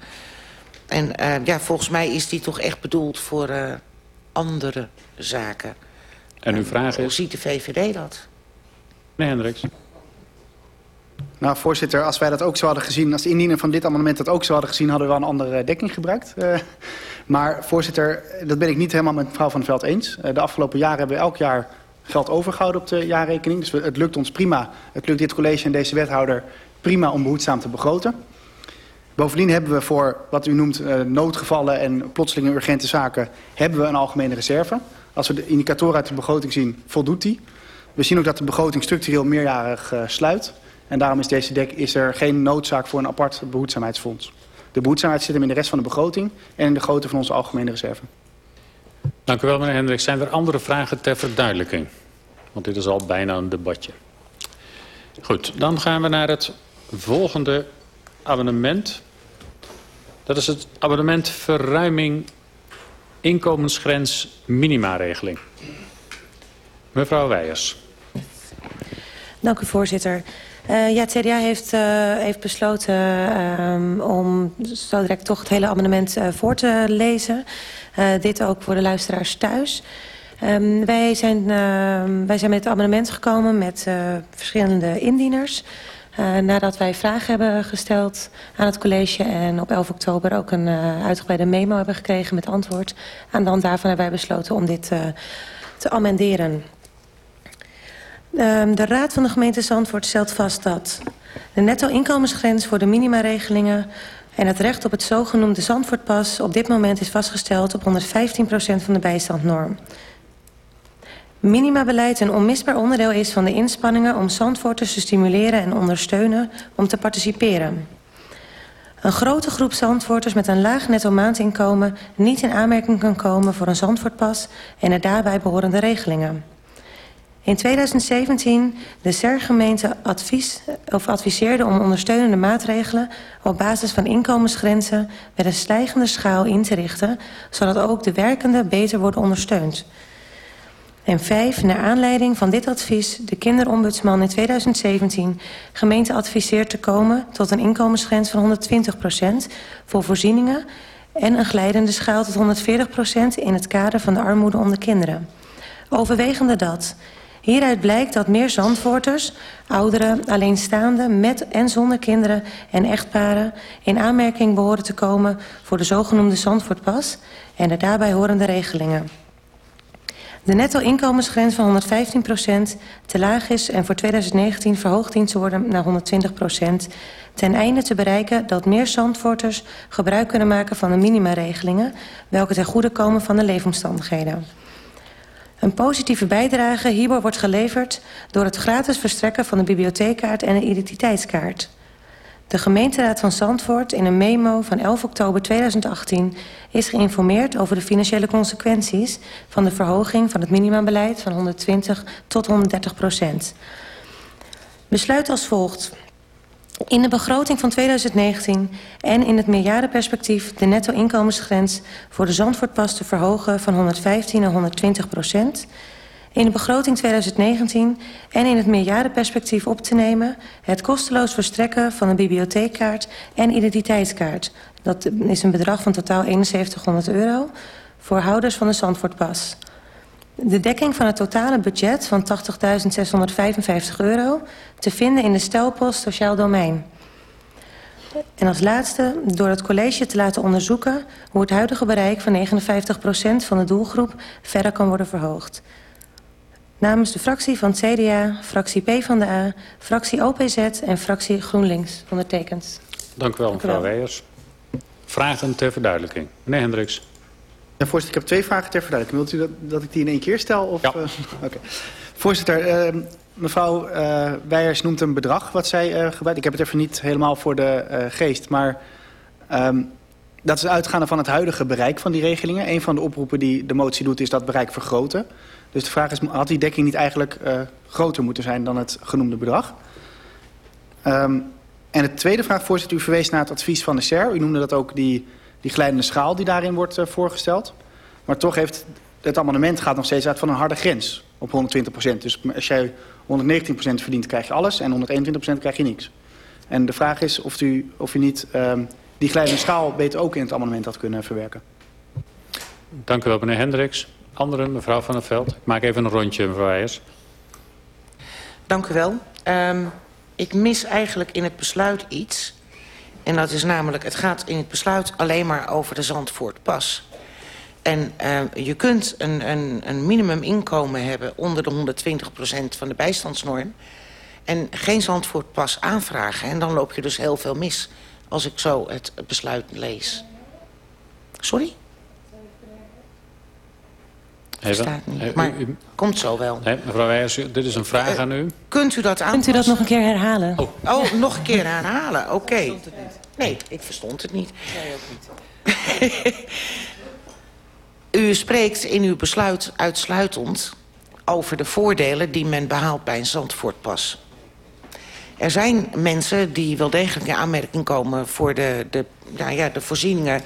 En uh, ja, volgens mij is die toch echt bedoeld voor andere zaken. En uw vraag is? Hoe ziet de VVD dat? Meneer Hendricks. Nou, voorzitter, als wij dat ook zo hadden gezien... als de indiener van dit amendement dat ook zo hadden gezien... hadden we wel een andere dekking gebruikt. Uh, *laughs* maar voorzitter, dat ben ik niet helemaal met mevrouw Van Veld eens. Uh, de afgelopen jaren hebben we elk jaar geld overgehouden op de jaarrekening. Dus het lukt ons prima. Het lukt dit college en deze wethouder prima om behoedzaam te begroten. Bovendien hebben we voor wat u noemt noodgevallen en plotselinge urgente zaken... hebben we een algemene reserve. Als we de indicatoren uit de begroting zien, voldoet die. We zien ook dat de begroting structureel meerjarig uh, sluit. En daarom is, deze dek, is er geen noodzaak voor een apart behoedzaamheidsfonds. De behoedzaamheid zit hem in de rest van de begroting... en in de grootte van onze algemene reserve. Dank u wel, meneer Hendricks. Zijn er andere vragen ter verduidelijking? Want dit is al bijna een debatje. Goed, dan gaan we naar het volgende abonnement. Dat is het abonnement verruiming inkomensgrens minimaregeling. Mevrouw Weijers. Dank u, voorzitter. Uh, ja, het CDA heeft, uh, heeft besloten uh, om zo direct toch het hele amendement voor te lezen. dit ook voor de luisteraars thuis. Um, wij, zijn, wij zijn met het amendement gekomen met verschillende indieners. Nadat wij vragen hebben gesteld aan het college... en op 11 oktober ook een uitgebreide memo hebben gekregen met antwoord. De hand daarvan hebben wij besloten om dit te amenderen. Um, de Raad van de gemeente Zandvoort stelt vast dat... de netto-inkomensgrens voor de minimaregelingen... en het recht op het zogenoemde Zandvoortpas... op dit moment is vastgesteld op 115% van de bijstandnorm... Minimabeleid een onmisbaar onderdeel is van de inspanningen om Zandvoorters te stimuleren en ondersteunen om te participeren. Een grote groep Zandvoorters met een laag netto maandinkomen niet in aanmerking kan komen voor een Zandvoortpas en de daarbij behorende regelingen. In 2017 de SER-gemeente advies, adviseerde om ondersteunende maatregelen op basis van inkomensgrenzen met een stijgende schaal in te richten, zodat ook de werkenden beter worden ondersteund. En vijf, naar aanleiding van dit advies de kinderombudsman in 2017 gemeente adviseert te komen tot een inkomensgrens van 120% voor voorzieningen en een glijdende schaal tot 140% in het kader van de armoede onder kinderen. Overwegende dat Hieruit blijkt dat meer Zandvoorters, ouderen, alleenstaanden met en zonder kinderen en echtparen in aanmerking behoren te komen voor de zogenoemde Zandvoortpas en de daarbij horende regelingen. De netto-inkomensgrens van 115% te laag is en voor 2019 verhoogd dient te worden naar 120% ten einde te bereiken dat meer Zandvoorters gebruik kunnen maken van de minimaregelingen, welke ten goede komen van de leefomstandigheden. Een positieve bijdrage hiervoor wordt geleverd door het gratis verstrekken van de bibliotheekkaart en de identiteitskaart. De gemeenteraad van Zandvoort in een memo van 11 oktober 2018 is geïnformeerd over de financiële consequenties van de verhoging van het minimabeleid van 120 tot 130 procent. Besluit als volgt. In de begroting van 2019 en in het meerjarenperspectief de netto-inkomensgrens voor de Zandvoortpas te verhogen van 115 naar 120 procent in de begroting 2019 en in het meerjarenperspectief op te nemen... het kosteloos verstrekken van een bibliotheekkaart en identiteitskaart. Dat is een bedrag van totaal 7100 euro voor houders van de Zandvoortpas. De dekking van het totale budget van 80.655 euro... te vinden in de stelpost Sociaal Domein... En als laatste door het college te laten onderzoeken... hoe het huidige bereik van 59% van de doelgroep verder kan worden verhoogd. Namens de fractie van het CDA, fractie P van de A, fractie OPZ en fractie GroenLinks ondertekend. Dank u wel, mevrouw Weijers. Vragen ter verduidelijking. Meneer Hendricks. Ja, voorzitter, ik heb twee vragen ter verduidelijking. Wilt u dat, dat ik die in één keer stel? Of, ja. *laughs* Uh, okay. Voorzitter, uh, mevrouw uh, Weijers noemt een bedrag wat zij gebruikt. Ik heb het even niet helemaal voor de geest, maar... Um, dat is uitgaande van het huidige bereik van die regelingen. Een van de oproepen die de motie doet is dat bereik vergroten. Dus de vraag is, had die dekking niet eigenlijk groter moeten zijn dan het genoemde bedrag? Um, en de tweede vraag, voorzitter, u verwees naar het advies van de SER. U noemde dat ook die, die glijdende schaal die daarin wordt uh, voorgesteld. Maar toch heeft het amendement gaat nog steeds uit van een harde grens op 120%. Dus als jij 119% verdient, krijg je alles en 121% krijg je niks. En de vraag is of u, of u niet um, die glijdende schaal beter ook in het amendement had kunnen verwerken. Dank u wel, meneer Hendricks. Anderen, mevrouw Van der Veld. Ik maak even een rondje, mevrouw Eijers. Dank u wel. Um, ik mis eigenlijk in het besluit iets. En dat is namelijk, het gaat in het besluit alleen maar over de Zandvoortpas. En uh, je kunt een, een, een minimuminkomen hebben onder de 120% van de bijstandsnorm. En geen Zandvoortpas aanvragen. En dan loop je dus heel veel mis als ik zo het besluit lees. Sorry? Verstaat niet, maar u, u, komt zo wel. Nee, mevrouw Wijers, dit is een vraag uh, aan u. Kunt u dat aanpassen? Kunt u dat nog een keer herhalen? Oh, oh nog een keer herhalen, oké. Okay. Nee, ik verstond het niet. Nee, ook niet. *laughs* u spreekt in uw besluit uitsluitend over de voordelen die men behaalt bij een Zandvoortpas. Er zijn mensen die wel degelijk in aanmerking komen voor de, de, nou ja, de voorzieningen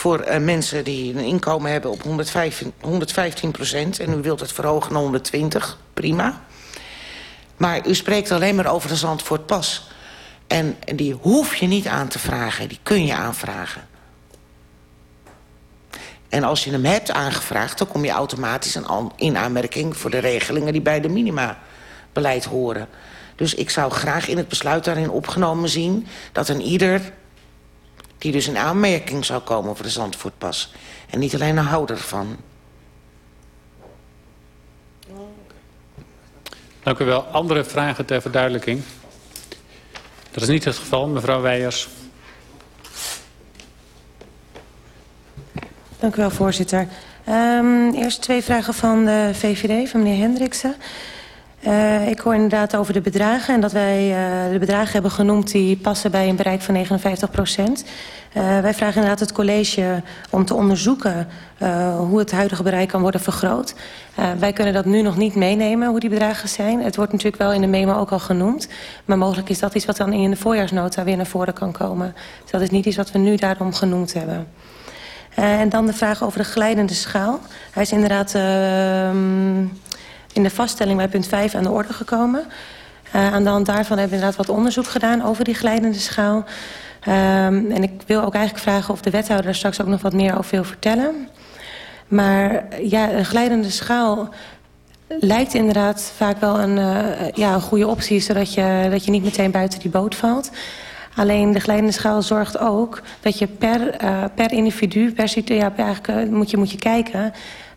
voor uh, mensen die een inkomen hebben op 115, 115 procent. En u wilt het verhogen naar 120, prima. Maar u spreekt alleen maar over de Zandvoortpas. En, en die hoef je niet aan te vragen, die kun je aanvragen. En als je hem hebt aangevraagd, dan kom je automatisch in aanmerking voor de regelingen die bij de minima-beleid horen. Dus ik zou graag in het besluit daarin opgenomen zien dat een ieder die dus in aanmerking zou komen voor de Zandvoortpas. En niet alleen een houder van. Dank u wel. Andere vragen ter verduidelijking? Dat is niet het geval, mevrouw Weijers. Dank u wel, voorzitter. Um, eerst twee vragen van de VVD, van meneer Hendriksen. Uh, ik hoor inderdaad over de bedragen en dat wij uh, de bedragen hebben genoemd die passen bij een bereik van 59 procent. Uh, wij vragen inderdaad het college om te onderzoeken hoe het huidige bereik kan worden vergroot. wij kunnen dat nu nog niet meenemen, hoe die bedragen zijn. Het wordt natuurlijk wel in de memo ook al genoemd. Maar mogelijk is dat iets wat dan in de voorjaarsnota weer naar voren kan komen. Dus dat is niet iets wat we nu daarom genoemd hebben. en dan de vraag over de glijdende schaal. Hij is inderdaad ehm, in de vaststelling bij punt 5 aan de orde gekomen. Uh, aan de hand daarvan hebben we inderdaad wat onderzoek gedaan over die glijdende schaal. Um, en ik wil ook eigenlijk vragen of de wethouder daar straks ook nog wat meer over wil vertellen. Maar ja, een glijdende schaal lijkt inderdaad vaak wel een, uh, ja, een goede optie... zodat je, dat je niet meteen buiten die boot valt. Alleen de glijdende schaal zorgt ook dat je per, uh, per individu, per ja, eigenlijk, moet, je, moet je kijken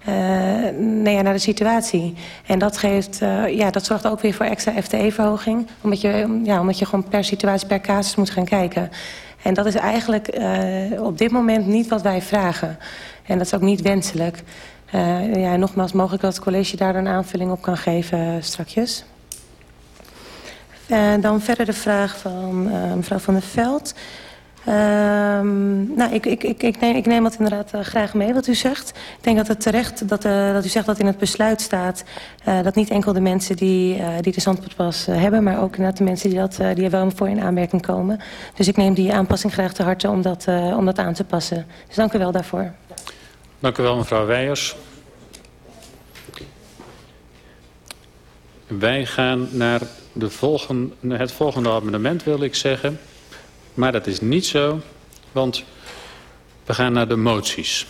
nou ja, naar de situatie. En dat, geeft, uh, ja, dat zorgt ook weer voor extra FTE-verhoging. Omdat je, ja, omdat je gewoon per situatie, per casus moet gaan kijken. En dat is eigenlijk uh, op dit moment niet wat wij vragen. En dat is ook niet wenselijk. Ja, nogmaals, mogelijk dat het college daar een aanvulling op kan geven strakjes. Uh, dan verder de vraag van mevrouw Van der Veld. Um, nou, ik, ik, ik, neem, ik neem dat inderdaad uh, graag mee wat u zegt. Ik denk dat het terecht dat, uh, dat u zegt dat in het besluit staat... Uh, dat niet enkel de mensen die, die de zandpadpas hebben... maar ook inderdaad de mensen die, dat, die er wel voor in aanmerking komen. Dus ik neem die aanpassing graag te harte om dat, om dat aan te passen. Dus dank u wel daarvoor. Dank u wel, mevrouw Weijers. Wij gaan naar de volgende, het volgende amendement, wil ik zeggen... Maar dat is niet zo, want we gaan naar de moties.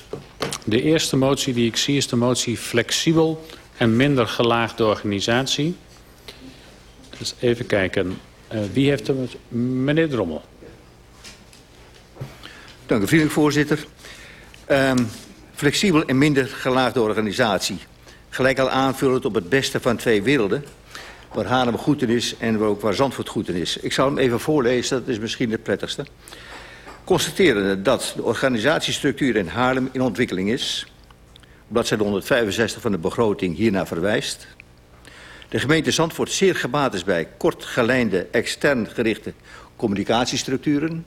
De eerste motie die ik zie is de motie flexibel en minder gelaagde organisatie. Dus even kijken. Uh, wie heeft hem? Meneer Drommel. Dank u vriendelijk voorzitter. Um, flexibel en minder gelaagde organisatie. Gelijk al aanvullend op het beste van twee werelden waar Haarlem goed in is en waar ook waar Zandvoort goed in is. Ik zal hem even voorlezen, dat is misschien het prettigste. Constateren dat de organisatiestructuur in Haarlem in ontwikkeling is. Bladzijde 165 van de begroting hiernaar verwijst. De gemeente Zandvoort zeer gebaat is bij kort gelijnde, extern gerichte communicatiestructuren.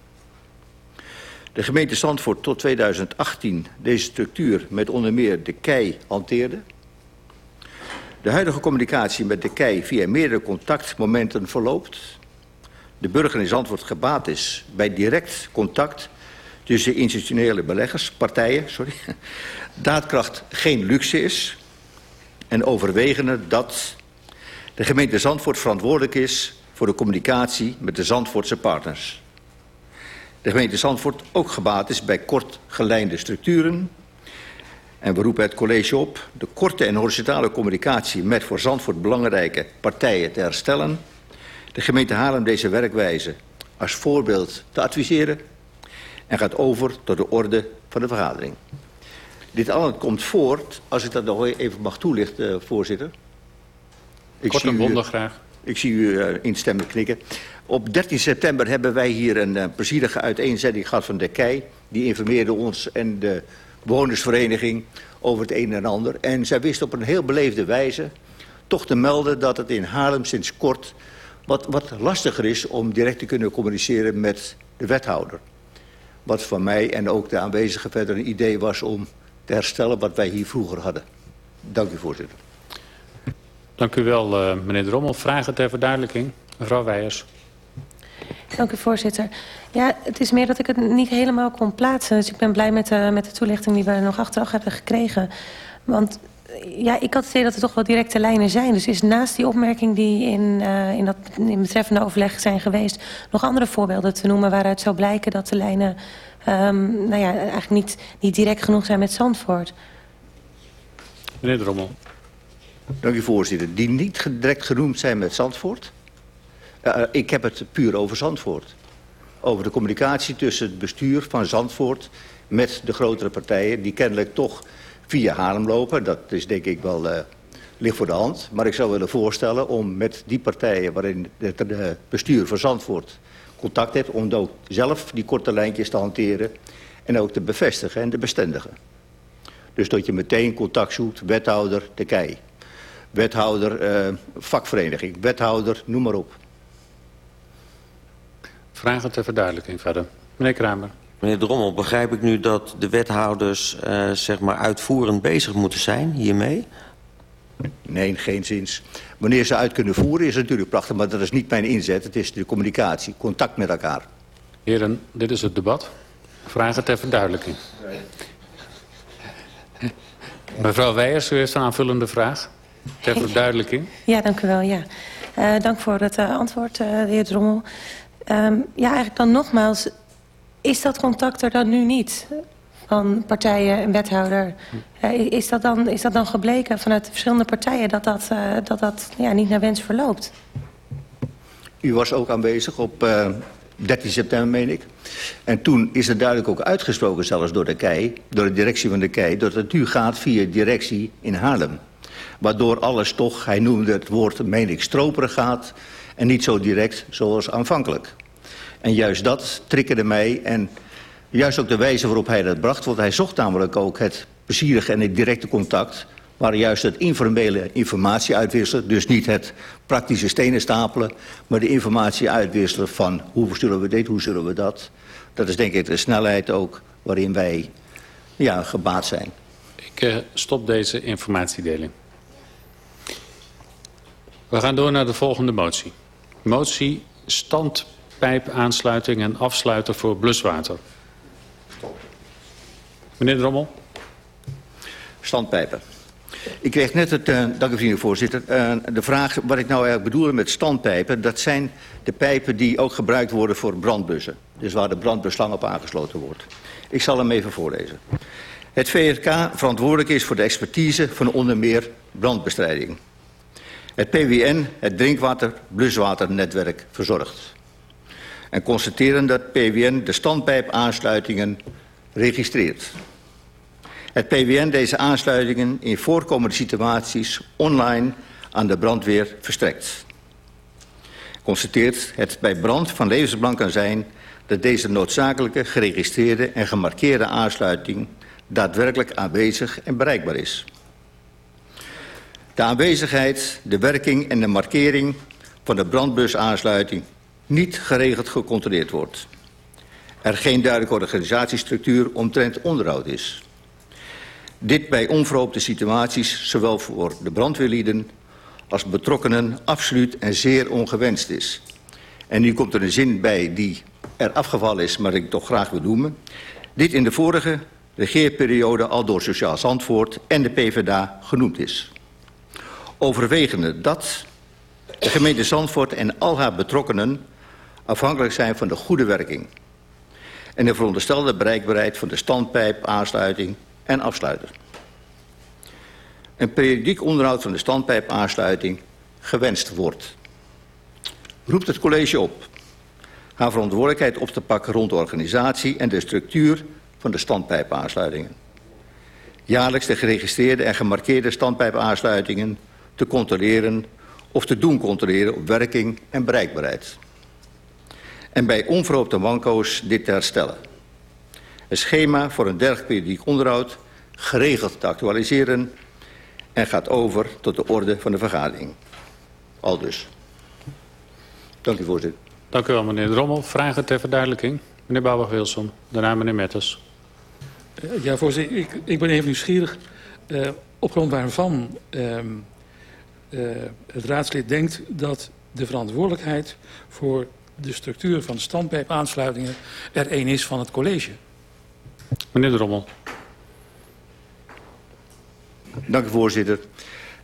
De gemeente Zandvoort tot 2018 deze structuur met onder meer de KEI hanteerde. De huidige communicatie met de KEI via meerdere contactmomenten verloopt. De burger in Zandvoort gebaat is bij direct contact tussen institutionele beleggers, partijen, sorry, *laughs* daadkracht geen luxe is en overwegende dat de gemeente Zandvoort verantwoordelijk is voor de communicatie met de Zandvoortse partners. De gemeente Zandvoort ook gebaat is bij kort gelijnde structuren en we roepen het college op de korte en horizontale communicatie met voor Zandvoort belangrijke partijen te herstellen. De gemeente Haarlem deze werkwijze als voorbeeld te adviseren en gaat over tot de orde van de vergadering. Dit alles komt voort, als ik dat nog even mag toelichten, voorzitter. Ik Kort en bondig graag. Ik zie u uh, instemmend knikken. Op 13 september hebben wij hier een plezierige uiteenzetting gehad van de KEI. Die informeerde ons en de bewonersvereniging over het een en ander. En zij wist op een heel beleefde wijze toch te melden dat het in Haarlem sinds kort wat, wat lastiger is om direct te kunnen communiceren met de wethouder. Wat van mij en ook de aanwezigen verder een idee was om te herstellen wat wij hier vroeger hadden. Dank u voorzitter. Dank u wel, uh, meneer Drommel. Vragen ter verduidelijking? Mevrouw Weijers. Dank u, voorzitter. Ja, het is meer dat ik het niet helemaal kon plaatsen. Dus ik ben blij met de, met de toelichting die we nog achteraf hebben gekregen. Want ja, ik had het idee dat er toch wel directe lijnen zijn. Dus is naast die opmerking die in, uh, in dat in betreffende overleg zijn geweest... nog andere voorbeelden te noemen waaruit zou blijken dat de lijnen... Um, nou ja, eigenlijk niet, niet direct genoeg zijn met Zandvoort. Meneer Drommel. Dank u voorzitter. Die niet direct genoemd zijn met Zandvoort. Uh, ik heb het puur over Zandvoort. Over de communicatie tussen het bestuur van Zandvoort met de grotere partijen... die kennelijk toch via Haarlem lopen. Dat is denk ik wel uh, ligt voor de hand. Maar ik zou willen voorstellen om met die partijen... waarin het bestuur van Zandvoort contact heeft... om ook zelf die korte lijntjes te hanteren... en ook te bevestigen en te bestendigen. Dus dat je meteen contact zoekt, wethouder, de kei wethouder, uh, vakvereniging, wethouder, noem maar op. Vragen ter verduidelijking verder. Meneer Kramer. Meneer Drommel, begrijp ik nu dat de wethouders uh, zeg maar uitvoerend bezig moeten zijn hiermee? Nee, geen zins. Wanneer ze uit kunnen voeren is natuurlijk prachtig, maar dat is niet mijn inzet. Het is de communicatie, contact met elkaar. Heren, dit is het debat. Vragen ter verduidelijking. Mevrouw Weijers, u heeft een aanvullende vraag. Ter verduidelijking. *laughs* Ja, dank u wel. Ja. Uh, dank voor het uh, antwoord, uh, de heer Drommel. Um, ja, eigenlijk dan nogmaals, is dat contact er dan nu niet? Van partijen en wethouder. is, dat dan, is dat dan gebleken vanuit de verschillende partijen dat dat, dat, dat ja, niet naar wens verloopt? U was ook aanwezig op 13 september, meen ik. En toen is er duidelijk ook uitgesproken, zelfs door de KEI, door de directie van de KEI, dat het nu gaat via directie in Haarlem. Waardoor alles toch, hij noemde het woord, meen ik, stroperig gaat. En niet zo direct zoals aanvankelijk. En juist dat triggerde mij. En juist ook de wijze waarop hij dat bracht. Want hij zocht namelijk ook het plezierige en het directe contact. Maar juist het informele informatie uitwisselen. Dus niet het praktische stenen stapelen. Maar de informatie uitwisselen van hoe zullen we dit, hoe zullen we dat. Dat is denk ik de snelheid ook waarin wij ja, gebaat zijn. Ik uh, stop deze informatiedeling. We gaan door naar de volgende motie. Motie standpijpaansluiting en afsluiten voor bluswater. Meneer Drommel. Standpijpen. Ik kreeg net het, uh, dank u voorzitter, uh, de vraag wat ik nou eigenlijk bedoel met standpijpen. Dat zijn de pijpen die ook gebruikt worden voor brandbussen. Dus waar de brandbusslang op aangesloten wordt. Ik zal hem even voorlezen. Het VRK verantwoordelijk is voor de expertise van onder meer brandbestrijding. Het PWN het drinkwater-bluswaternetwerk verzorgt. En constateren dat PWN de standpijpaansluitingen registreert. Het PWN deze aansluitingen in voorkomende situaties online aan de brandweer verstrekt. Constateert het bij brand van levensbelang kan zijn dat deze noodzakelijke, geregistreerde en gemarkeerde aansluiting daadwerkelijk aanwezig en bereikbaar is. De aanwezigheid, de werking en de markering van de brandbusaansluiting niet geregeld gecontroleerd wordt. Er geen duidelijke organisatiestructuur omtrent onderhoud is. Dit bij onverhoopte situaties, zowel voor de brandweerlieden als betrokkenen, absoluut en zeer ongewenst is. En nu komt er een zin bij die er afgevallen is, maar ik toch graag wil noemen. Dit in de vorige regeerperiode al door Sociaal Zandvoort en de PvdA genoemd is. Overwegende dat de gemeente Zandvoort en al haar betrokkenen afhankelijk zijn van de goede werking en de veronderstelde bereikbaarheid van de standpijp, aansluiting en afsluiter. Een periodiek onderhoud van de standpijpaansluiting gewenst wordt. Roept het college op haar verantwoordelijkheid op te pakken rond de organisatie en de structuur van de standpijpaansluitingen. Jaarlijks de geregistreerde en gemarkeerde standpijpaansluitingen te controleren of te doen controleren op werking en bereikbaarheid. En bij onverhoopte wanko's dit te herstellen. Een schema voor een dergelijk periodiek onderhoud geregeld te actualiseren en gaat over tot de orde van de vergadering. Al dus. Dank u, voorzitter. Dank u wel, meneer Drommel. Vragen ter verduidelijking? Meneer Bouwberg-Wilson, daarna meneer Metters. Uh, ja, voorzitter, ik, ik ben even nieuwsgierig. Uh, op grond waarvan uh, het raadslid denkt dat de verantwoordelijkheid voor de structuur van de standpijpaansluitingen er één is van het college. Meneer Drommel. Dank u, voorzitter.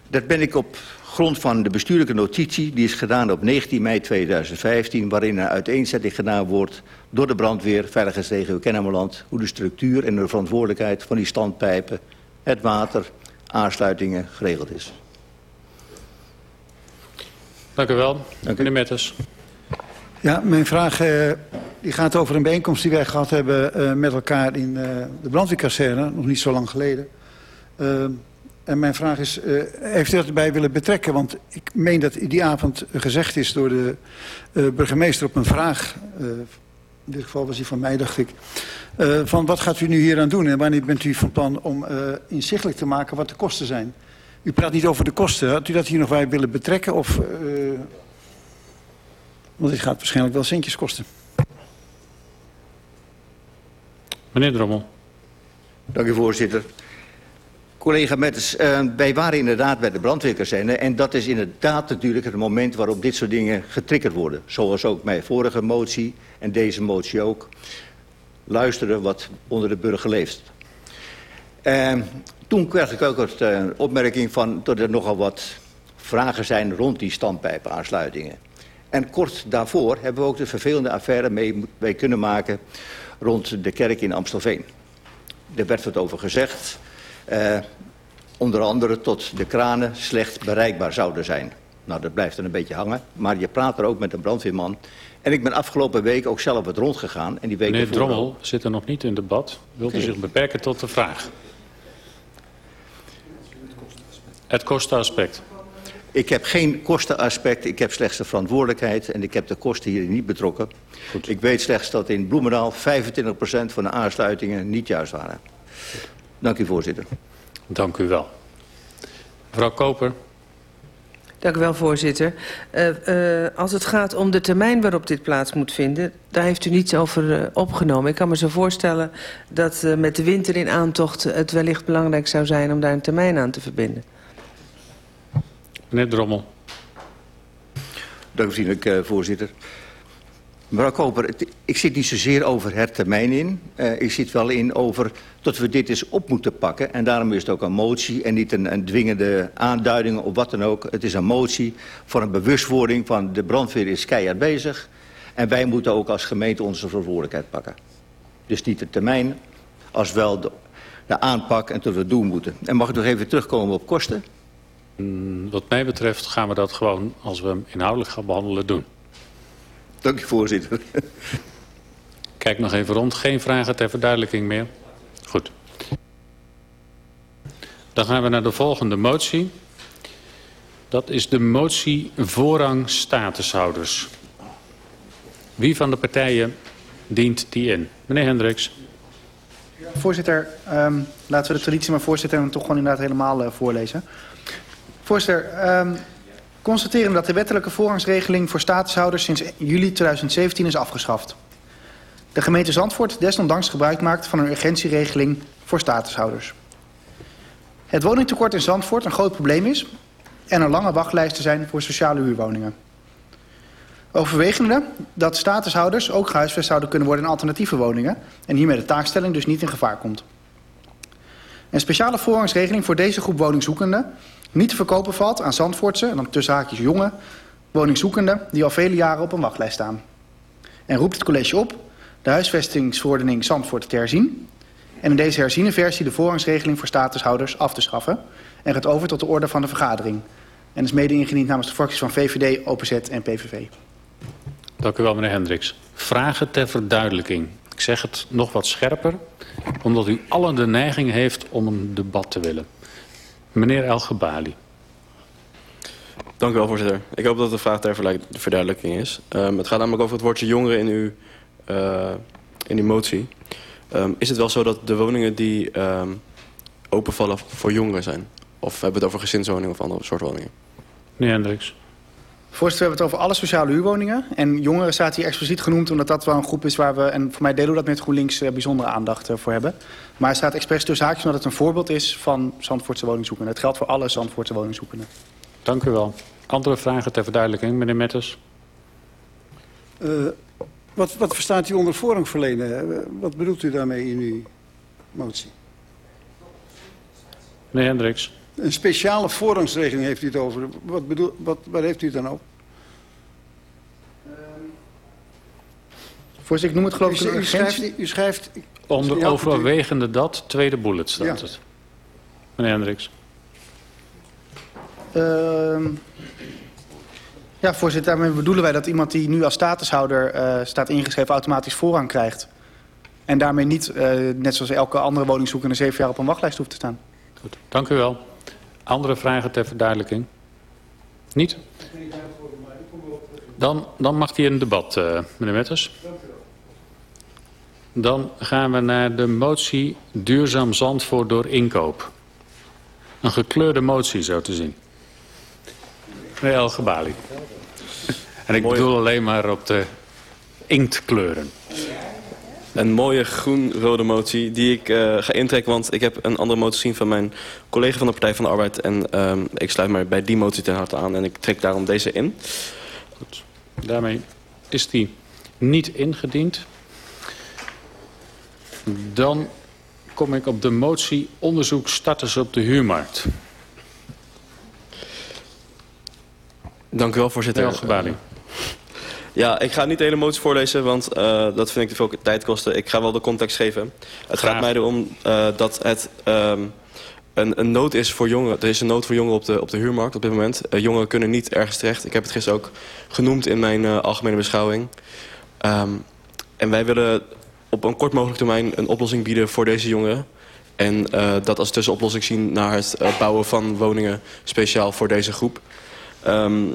Dat ben ik op grond van de bestuurlijke notitie... die is gedaan op 19 mei 2015... waarin een uiteenzetting gedaan wordt door de brandweer... Veiligheidsregio Kennemerland... hoe de structuur en de verantwoordelijkheid van die standpijpen... het water, aansluitingen geregeld is. Dank u wel. Dank u. Meneer Metters. Ja, mijn vraag uh, die gaat over een bijeenkomst die wij gehad hebben... Uh, met elkaar in uh, de brandweerkazerne, nog niet zo lang geleden... En mijn vraag is, uh, heeft u dat erbij willen betrekken? Want ik meen dat die avond gezegd is door de uh, burgemeester op een vraag... Uh, in dit geval was die van mij, dacht ik... van wat gaat u nu hier aan doen en wanneer bent u van plan om inzichtelijk te maken wat de kosten zijn? U praat niet over de kosten. Had u dat hier nog bij willen betrekken? Of, want dit gaat waarschijnlijk wel centjes kosten. Meneer Drommel. Dank u, voorzitter. Collega Metters, uh, wij waren inderdaad bij de brandweerkazerne... en dat is inderdaad natuurlijk het moment waarop dit soort dingen getriggerd worden. Zoals ook mijn vorige motie en deze motie ook. Luisteren wat onder de burger leeft. Uh, toen kreeg ik ook een uh, opmerking van dat er nogal wat vragen zijn rond die standpijpaansluitingen. En kort daarvoor hebben we ook de vervelende affaire mee, mee kunnen maken rond de kerk in Amstelveen. Er werd wat over gezegd. Uh, onder andere tot de kranen slecht bereikbaar zouden zijn. Nou, dat blijft er een beetje hangen. Maar je praat er ook met een brandweerman. En ik ben afgelopen week ook zelf wat rondgegaan. En die week Meneer Drommel zit er nog niet in debat. Wilt u okay. zich beperken tot de vraag? Het kostenaspect. Ik heb geen kostenaspect, ik heb slechts de verantwoordelijkheid... en ik heb de kosten hier niet betrokken. Goed. Ik weet slechts dat in Bloemendaal 25% van de aansluitingen niet juist waren. Dank u, voorzitter. Dank u wel. Mevrouw Koper. Dank u wel, voorzitter. Uh, uh, als het gaat om de termijn waarop dit plaats moet vinden... daar heeft u niets over uh, opgenomen. Ik kan me zo voorstellen dat met de winter in aantocht... het wellicht belangrijk zou zijn om daar een termijn aan te verbinden. Meneer Drommel. Dank u vriendelijk, voorzitter. Mevrouw Koper, ik zit niet zozeer over het termijn in. Uh, ik zit wel in over dat we dit eens op moeten pakken. En daarom is het ook een motie en niet een, dwingende aanduiding of wat dan ook. Het is een motie voor een bewustwording van de brandweer is keihard bezig. En wij moeten ook als gemeente onze verantwoordelijkheid pakken. Dus niet de termijn, als wel de, aanpak en dat we doen moeten. En mag ik nog even terugkomen op kosten? Mm, wat mij betreft gaan we dat gewoon, als we hem inhoudelijk gaan behandelen, doen. Dank u, voorzitter. Kijk nog even rond. Geen vragen ter verduidelijking meer? Goed. Dan gaan we naar de volgende motie. Dat is de motie voorrang statushouders. Wie van de partijen dient die in? Meneer Hendricks. Voorzitter, um, laten we de traditie maar voorzitter en toch gewoon inderdaad helemaal uh, voorlezen. Voorzitter, um, constateren dat de wettelijke voorrangsregeling voor statushouders sinds juli 2017 is afgeschaft. De gemeente Zandvoort desondanks gebruik maakt van een urgentieregeling voor statushouders. Het woningtekort in Zandvoort een groot probleem is en er lange wachtlijsten zijn voor sociale huurwoningen. Overwegende dat statushouders ook gehuisvest zouden kunnen worden in alternatieve woningen en hiermee de taakstelling dus niet in gevaar komt. Een speciale voorrangsregeling voor deze groep woningzoekenden niet te verkopen valt aan Zandvoortse, en dan tussen haakjes jonge, woningzoekenden die al vele jaren op een wachtlijst staan. En roept het college op de huisvestingsverordening Zandvoort te herzien en in deze herziene versie de voorrangsregeling voor statushouders af te schaffen en gaat over tot de orde van de vergadering. En is mede ingediend namens de fracties van VVD, OPZ en PVV. Dank u wel, meneer Hendricks. Vragen ter verduidelijking. Ik zeg het nog wat scherper, omdat u allen de neiging heeft om een debat te willen. Meneer El Gebali. Dank u wel, voorzitter. Ik hoop dat de vraag ter verduidelijking is. Um, het gaat namelijk over het woordje jongeren in, uw, uh, in die motie. Um, is het wel zo dat de woningen die um, openvallen voor jongeren zijn? Of hebben we het over gezinswoningen of andere soort woningen? Meneer Hendricks. Voorzitter, we hebben het over alle sociale huurwoningen. En jongeren staat hier expliciet genoemd omdat dat wel een groep is waar we... en voor mij delen we dat met GroenLinks uh, bijzondere aandacht uh, voor hebben. Maar er staat expres tussen haakjes omdat het een voorbeeld is van Zandvoortse woningzoekenden. Het geldt voor alle Zandvoortse woningzoekenden. Dank u wel. Andere vragen ter verduidelijking, meneer Metters? Uh, wat, wat verstaat u onder voorrang verlenen? Wat bedoelt u daarmee in uw motie? Meneer Hendricks. Een speciale voorrangsregeling heeft u het over. Wat bedoel, wat, waar heeft u het dan op? Voorzitter, ik noem het geloof ik u, u, schrijft, u schrijft... Onder overwegende dat, tweede bullet staat ja. het. Meneer Hendricks. Uh, ja, voorzitter, daarmee bedoelen wij dat iemand die nu als statushouder uh, staat ingeschreven automatisch voorrang krijgt. En daarmee niet, uh, net zoals elke andere woningzoekende, zeven jaar op een wachtlijst hoeft te staan. Goed, dank u wel. Andere vragen ter verduidelijking? Niet? Dan, dan mag hij in debat, uh, meneer Metters. Dan gaan we naar de motie Duurzaam Zandvoort door inkoop. Een gekleurde motie, zo te zien. Meneer El Gebali. En ik bedoel alleen maar op de inktkleuren. Een mooie groen-rode motie die ik uh, ga intrekken. Want ik heb een andere motie gezien van mijn collega van de Partij van de Arbeid. En um, ik sluit me bij die motie ten harte aan. En ik trek daarom deze in. Goed. Daarmee is die niet ingediend. Dan kom ik op de motie onderzoek starters op de huurmarkt. Dank u wel, voorzitter. Ja, ik ga niet de hele motie voorlezen, want uh, dat vind ik te veel tijd kosten. Ik ga wel de context geven. Het Graag. gaat mij erom uh, dat het um, een, een nood is voor jongeren. Er is een nood voor jongeren op de, op de huurmarkt op dit moment. Uh, jongeren kunnen niet ergens terecht. Ik heb het gisteren ook genoemd in mijn algemene beschouwing. Um, en wij willen op een kort mogelijk termijn een oplossing bieden voor deze jongeren. En dat als tussenoplossing zien naar het bouwen van woningen speciaal voor deze groep. Um,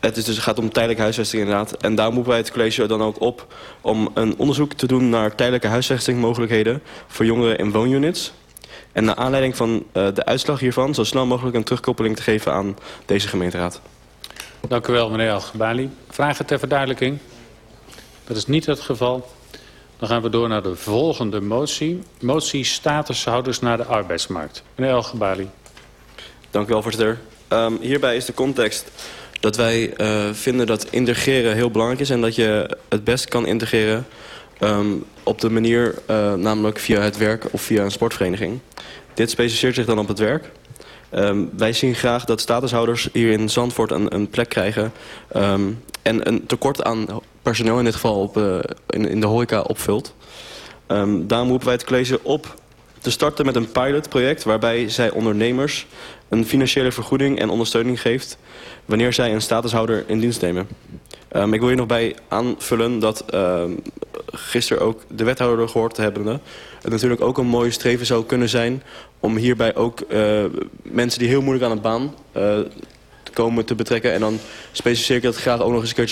het is dus, gaat om tijdelijke huisvesting inderdaad. En daar moeten wij het college dan ook op om een onderzoek te doen naar tijdelijke huisvestingmogelijkheden voor jongeren in woonunits. En naar aanleiding van uh, de uitslag hiervan zo snel mogelijk een terugkoppeling te geven aan deze gemeenteraad. Dank u wel, meneer Al-Gebali. Vragen ter verduidelijking? Dat is niet het geval. Dan gaan we door naar de volgende motie. Motie statushouders naar de arbeidsmarkt. Meneer Al-Gebali. Dank u wel, voorzitter. Um, hierbij is de context dat wij uh, vinden dat integreren heel belangrijk is... en dat je het best kan integreren um, op de manier, uh, namelijk via het werk of via een sportvereniging. Dit specialiseert zich dan op het werk. Um, wij zien graag dat statushouders hier in Zandvoort een, een plek krijgen... Um, en een tekort aan personeel in dit geval op, uh, in, in de horeca opvult. Um, daarom roepen wij het college op te starten met een pilotproject... waarbij zij ondernemers een financiële vergoeding en ondersteuning geeft... wanneer zij een statushouder in dienst nemen. Um, ik wil hier nog bij aanvullen dat um, gisteren ook de wethouder gehoord hebbende... het natuurlijk ook een mooie streven zou kunnen zijn... om hierbij ook uh, mensen die heel moeilijk aan het baan uh, komen te betrekken. En dan specificeer ik dat graag ook nog eens een keertje